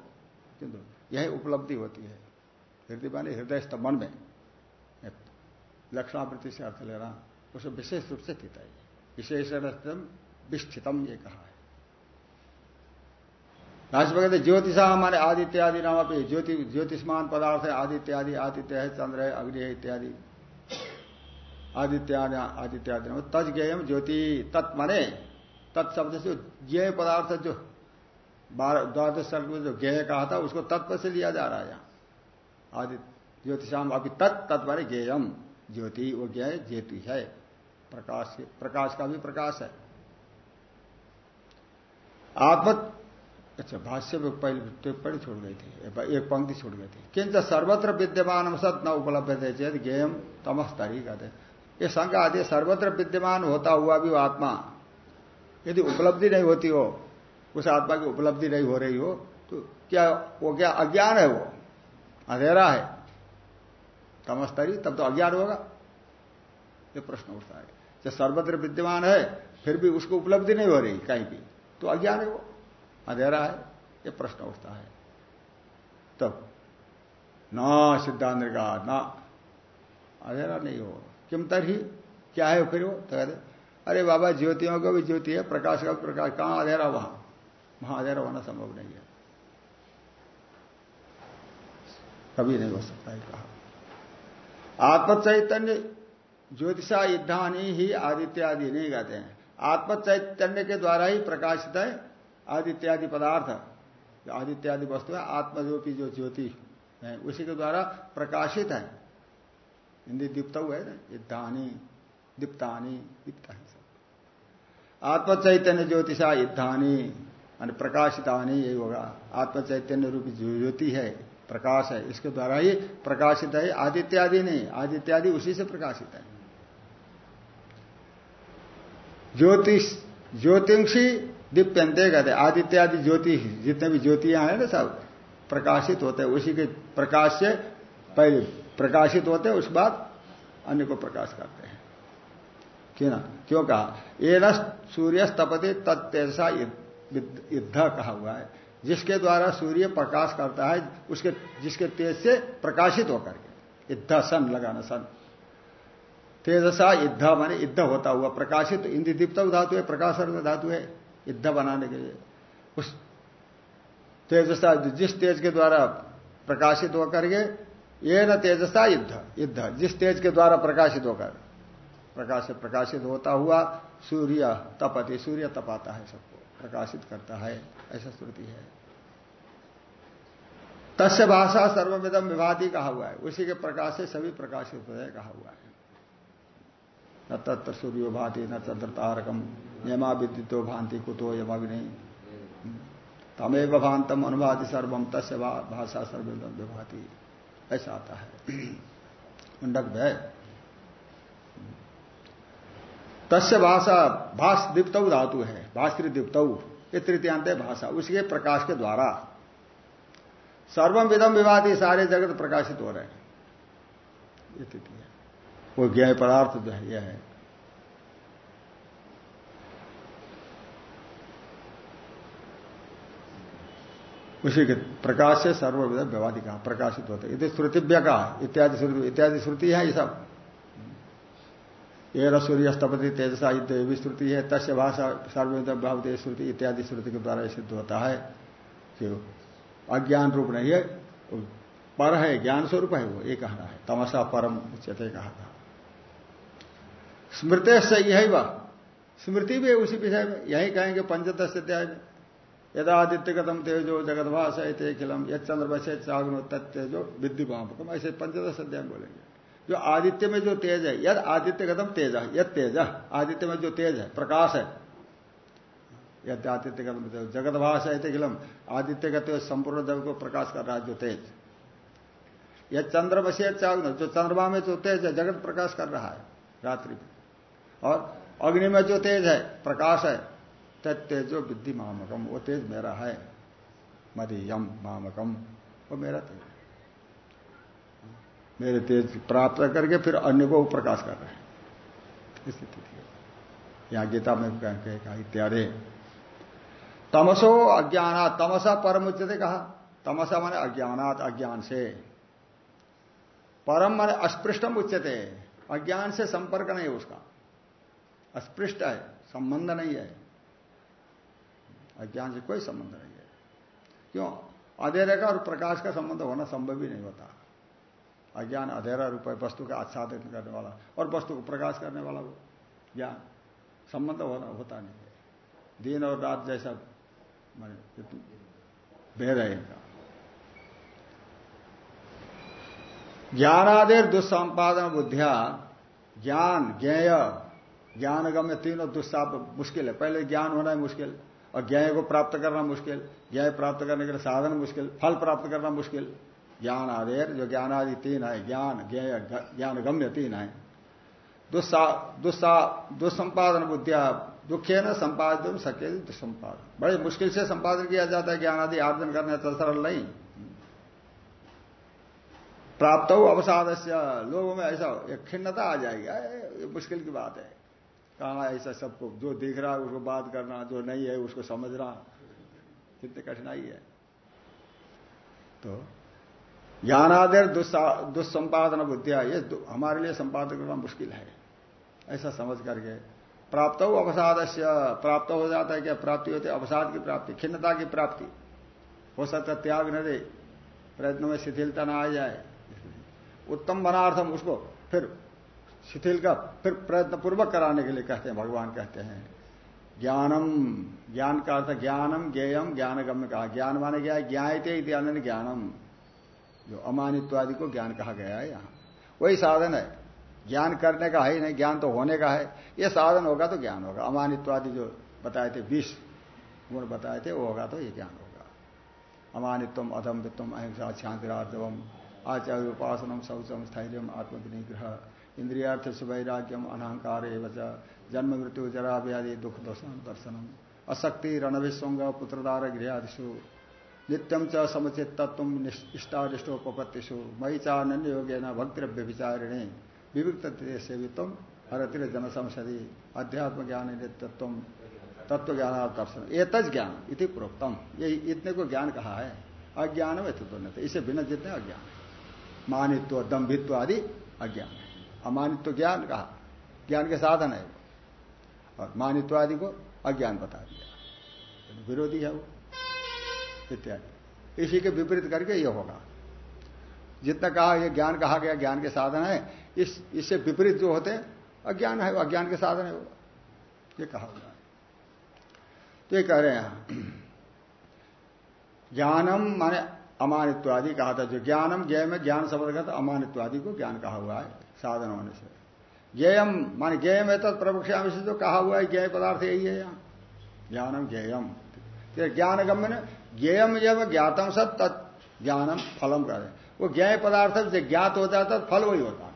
किंतु यही उपलब्धि होती है। हृदय मानी हृदय मन में। लक्षणावृत्ति से अर्थ लेना उसमें विशेष रूप से स्थित है विशेषण विष्ठितम ये कहा है। कहते ज्योतिषा हमारे आदित्य आदि नाम अपनी ज्योति, ज्योतिषमान पदार्थ है। आदित्य आदि, आदित्य है, चंद्र है, अग्नि है इत्यादि। आदित्य आदित्य आदि नाम। तज ज्ञेयम ज्योति, तत् माने तत्शब्द से ज्ञेय पदार्थ जो द्वादश सर्ग में जो ज्ञेय कहा था, उसको तत्व से लिया जा रहा है यहाँ। आदि ज्योतिषाम अभी तत् तत्पर गेयम। ज्योति, वो है ज्योति है। प्रकाश प्रकाश का भी प्रकाश है। आत्म अच्छा भाष्य में पहले टिप्पणी छोड़ गई थी, एक पंक्ति छोड़ गई थी। किंच सर्वत्र विद्यमान सत न उपलब्ध थे चेत गेयम तमस्तरी कहते ये शंका आदि सर्वत्र विद्यमान होता हुआ भी आत्मा, यदि उपलब्धि नहीं होती हो उस आत्मा की उपलब्धि नहीं हो रही हो तो क्या वो क्या अज्ञान है वो? अंधेरा है। तमस्तरी, तब तो अज्ञान होगा। ये प्रश्न उठता है। जब सर्वत्र विद्यमान है, फिर भी उसको उपलब्धि नहीं हो रही कहीं भी तो अज्ञान है वो। अंधेरा है, ये प्रश्न उठता है। तब, न सिद्धांत का ना। अंधेरा नहीं हो। किम तर ही क्या है फिर वो? तो कहते अरे बाबा, ज्योतियों का भी ज्योति है, प्रकाश का प्रकाश, कहाँ अंधेरा वहाँ? अंधेरा होना संभव नहीं है। कभी नहीं हो सकता है कहा। आत्म चैतन्य ज्योतिषा युद्धानी ही आदित्य आदि नहीं कहते हैं। आत्म चैतन्य के द्वारा ही प्रकाशित है आदित्यादि पदार्थ। आदित्यादि वस्तु है, आत्मरूपी जो ज्योति है, उसी के द्वारा प्रकाशित है। हिंदी दीप्त है ना, युद्धानी, दीप्तानी, दीप्ता है सब। आत्म चैतन्य ज्योतिषा युद्धानी मान प्रकाशितानी यही होगा। आत्म चैतन्य रूपी ज्योति है, प्रकाश है, इसके द्वारा ही प्रकाशित है, आदित्यादि नहीं, आदित्यादि उसी से प्रकाशित है। ज्योतिष, ज्योतिषी दीप्यंते कहते आदित्य आदि ज्योति, जितने भी ज्योतियाँ हैं ना सब, प्रकाशित होते हैं। उसी के प्रकाश से पहले प्रकाशित होते हैं, उस बाद अन्य को प्रकाश करते हैं। क्यों ना? क्यों कहा? न सूर्य तपति तत्तेजसा युद्ध कहा हुआ है। जिसके द्वारा सूर्य प्रकाश करता है, उसके जिसके तेज से प्रकाशित होकर के। युद्ध सन लगाना सन। तेजसा युद्ध माने युद्ध होता हुआ प्रकाशित। इंद्र दीप्त धातु है प्रकाश धातु है, युद्ध बनाने के लिए। उस तेजसा जिस तेज के द्वारा प्रकाशित होकर के, ये न तेजसा युद्ध युद्ध। जिस तेज के द्वारा प्रकाशित होकर, प्रकाश प्रकाशित होता हुआ सूर्य तपति, सूर्य तपाता है सबको। प्रकाशित करता है, ऐसा श्रुति है। तस्य भाषा सर्वविदम विभाति कहा हुआ है। उसी के प्रकाश से सभी प्रकाशित होते हैं कहा हुआ है। न तत्र सूर्यो भाति, न चंद्र तारकम यमा विद्युतो भांति कुतो यमाग्नि तमेव भांतम अनुवादि सर्वम तस्य भाषा सर्वम विभाति। ऐसा आता है। मुंडक भय। तस्य भाषा भाष दीप्त धातु है भास्त्री दीप्त ये तृतीयांत भाषा, उसके प्रकाश के द्वारा। सर्वम विदम विवादी सारे जगत प्रकाशित हो रहे हैं। ये है। वो ज्ञाय पदार्थ जो है यह है। उसी के प्रकाश से सर्वविध व्यवादी कहा प्रकाशित होते यदि श्रुतिव्य का इत्यादि श्रुति इत्यादि श्रुति है ये सब। ये रसूर्य स्तपति तेजसा भी श्रुति है, तस्य भाषा सर्वविध भावते श्रुति इत्यादि श्रुति के द्वारा सिद्ध होता है। कि अज्ञान रूप नहीं है पर है, ज्ञान स्वरूप है वो, ये कहना है। तमसा परम उच्चते कहा था। स्मृति से यही वह स्मृति भी उसी विषय में, यही कहेंगे पंचदश अध्याय में। यदा आदित्य कदम तेजो जगदभाष है खिलम यद चंद्रवश चागनो तत्तेजो विद्युपापकम ऐसे पंचदश अध्याय बोलेंगे। जो आदित्य में जो तेज है, यद आदित्य कदम तेज है, यद तेज आदित्य में जो तेज है, प्रकाश है। यद आदित्य कदम तेज जगदभाष है खिलम आदित्य का तेज संपूर्ण जगत को प्रकाश कर रहा है जो तेज। यह चंद्र बसे चागनो जो चंद्रमा में जो तेज है, जगत प्रकाश कर रहा है रात्रि में। और अग्नि में जो तेज है, प्रकाश है तेजो विद्धि मामकम वो तेज मेरा है। मदीयम मामकम, वो मेरा तेज। मेरे तेज प्राप्त करके फिर अन्य को प्रकाश कर रहे हैं। स्थिति थी यहाँ गीता में कहा इत्यादि। तमसो अज्ञाना तमसा परम उच्चते कहा। तमसा माने अज्ञानात, अज्ञान से। परम माने अस्पृष्टम उच्चते अज्ञान से संपर्क नहीं उसका। अस्पृष्ट है, संबंध नहीं है। अज्ञान से कोई संबंध नहीं है। क्यों? अधेरे का और प्रकाश का संबंध होना संभव ही नहीं होता। अज्ञान, अधेरा रूप है, वस्तु का आच्छादन करने वाला। और वस्तु को प्रकाश करने वाला वो ज्ञान। संबंध होना होता नहीं है। दिन और रात जैसा मैंने भेद है इनका। ज्ञानादेर दुस्संपादन बुद्धिया, ज्ञान, ज्ञेय ज्ञान गम्य तीनों दुस्साप मुश्किल है। पहले ज्ञान होना है मुश्किल, और ज्ञाय को प्राप्त करना मुश्किल, ज्ञाय प्राप्त करने के लिए साधन मुश्किल, फल प्राप्त करना मुश्किल। ज्ञान आदेर जो ज्ञान आदि तीन है, ज्ञान ज्ञान गम्य तीन है। दुस्सा दुस्संपादन बुद्धिया दुखे न संपादन सके दुस्संपादन। बड़े मुश्किल से संपादन किया जाता है ज्ञान आदि आर्जन करने तो सरल नहीं। प्राप्त हो अवसाद लोगों में ऐसा, एक खिन्नता आ जाएगी। ये मुश्किल की बात है। कहा ऐसा सबको, जो दिख रहा है उसको बात करना, जो नहीं है उसको समझना, कितनी कठिनाई है। तो ज्ञानादेर दुस्संपादन बुद्धिया ये हमारे लिए संपादन करना मुश्किल है। ऐसा समझ करके प्राप्त हो अवसाद प्राप्त हो जाता है क्या प्राप्ति होती है, अवसाद की प्राप्ति, खिन्नता की प्राप्ति। हो सकता त्याग न दे, प्रयत्न में शिथिलता ना आ जाए। उत्तम बनार्थम उसको फिर शिथिल का फिर प्रयत्न पूर्वक कराने के लिए कहते हैं, भगवान कहते हैं। ज्ञानम, ज्ञान का अर्थ ज्ञानम, ज्ञेयम ज्ञान गम्य कहा। ज्ञान माने गया ज्ञाते इत्यादि ज्ञानम। जो अमानित्व आदि को ज्ञान कहा गया है यहाँ। वही साधन है। ज्ञान करने का है ही नहीं, ज्ञान तो होने का है। ये साधन होगा तो ज्ञान होगा। अमानित्व आदि जो बताए थे बीस गुण बताए थे, वो होगा तो ये ज्ञान होगा। अमानित्वम, अधम्बित्वम, अहिंसा शांतिरार्जवम आचार्य उपासनम शौचम स्थैर्य आत्मनिग्रह इंद्रियार्थ, सुवैराग्यम, अनहंकार एवं जन्म, मृत्यु जरा व्याधि दुख दर्शनम। अशक्ति रणविश्वंग पुत्रदार गृहादिशु नित्यम च समुचित तत्व इष्टादिष्टोपत्तिषु मई चान्य योगे न भक्तिरभ्य विचारिणे विविक्त सेवित्व हरतिर जन संसदी अध्यात्म ज्ञान तत्व तत्व ज्ञान दर्शन ये तज ज्ञान इति प्रोक्तम। ये इतने को ज्ञान कहा है? अज्ञान में तो नहीं इसे बिना जितने अज्ञान मानित्व, दम्भित्व आदि अज्ञान अमानित्व ज्ञान कहा ज्ञान के साधन है और मानित्व आदि को अज्ञान बता दिया। विरोधी है वो। इत्यादि इसी के विपरीत करके ये होगा। जितना कहा, ये ज्ञान कहा गया, ज्ञान के साधन है। इस, इससे विपरीत जो होते अज्ञान है अज्ञान के साधन है वो। ये कहा हुआ तो ये कह रहे हैं ज्ञानम माने अमानित्वादि कहा था जो ज्ञानम ज्ञ में ज्ञान शब्द का तो अमानित्वादि को ज्ञान कहा हुआ है, साधन होने से। ज्ञेयम माने ज्ञेय में तो प्रभुक्षाम से जो कहा हुआ है, ज्ञेय पदार्थ यही है यहाँ। ज्ञानम ज्ञेयम। ज्ञान गम्य ज्ञेयम जब ज्ञातम सब तत् ज्ञानम फलम कर। वो ज्ञेय पदार्थ जब ज्ञात हो जाता है, फल वही होता है।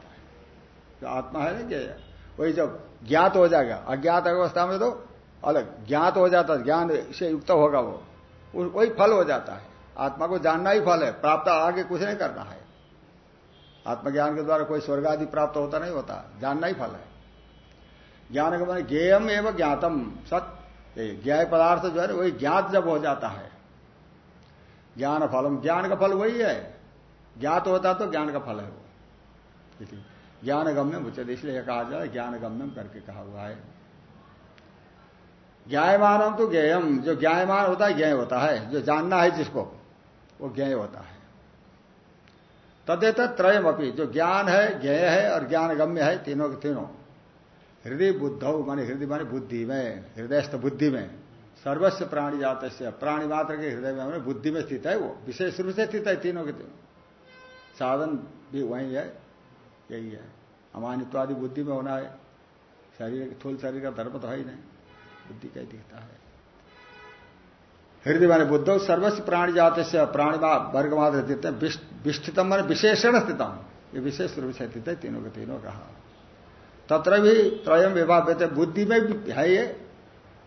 जो आत्मा है ना ज्ञेय, वही जब ज्ञात हो जाएगा। अज्ञात अवस्था में तो अलग, ज्ञात हो जाता है, ज्ञान से युक्त होगा वो। वही फल हो जाता है। आत्मा को जानना ही फल है, प्राप्त आगे कुछ नहीं करना है। आत्मज्ञान के द्वारा कोई स्वर्ग आदि प्राप्त होता नहीं होता, जानना ही फल है। ज्ञान के मान ज्ञेयम एवं ज्ञातम सत्य ज्ञाय पदार्थ जो है वही ज्ञात जब हो जाता है ज्ञान फलम ज्ञान का फल वही है। ज्ञात होता तो ज्ञान का फल है वो। ज्ञान गम्यम उचित इसलिए कहा जाए ज्ञान गम्यम करके कहा हुआ है। ज्ञायमानम तो ज्ञेयम। जो ज्ञायमान होता है, ज्ञेय होता है। जो जानना है जिसको, वो ज्ञेय होता है। तदेत त्रयम अपनी जो ज्ञान है, ज्ञेय है और ज्ञान गम्य है, तीनों के तीनों। हृदय बुद्ध, माने हृदय माने बुद्धि में, हृदयस्थ बुद्धि में। सर्वस्व प्राणी जात प्राणी मात्र के हृदय में बुद्धि में स्थित है वो, विशेष रूप से स्थित है तीनों के तीनों। साधन भी वही है, यही है। अमानित्वादि बुद्धि में होना है। शरीर थूल शरीर का धर्म तो है ही नहीं, बुद्धि का ही दिखता है। हृदय माने बुद्ध, सर्वस्व प्राणी जाते से, प्राणी वर्ग मात्र स्थित विष्ठितम मान विशेषण स्थितम। ये विशेष रूप से स्थित है तीनों के तीनों कहा। तत्र भी त्रयम विभाग बुद्धि में भी है ये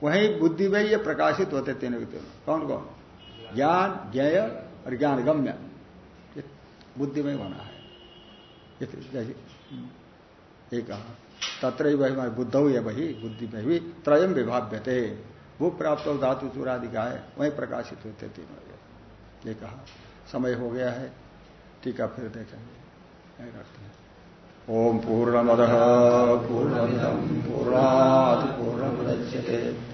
वही बुद्धि में ये प्रकाशित होते तीनों के तीनों कौन कौन? ज्ञान, ज्ञेय और ज्ञान गम्य बुद्धि में होना है। ये कहा तत्र ही वही बुद्ध है वही, बुद्धि में भी त्रयम विभाव्यते। वो प्राप्त हो, धातु चूरादि का है, वही प्रकाशित होते तीनों ये कहा, समय हो गया है, टीका फिर देखेंगे। रखते हैं। ओम पूर्णमद पूर्णमिदम पूर्णात पूर्णमुदच्यते।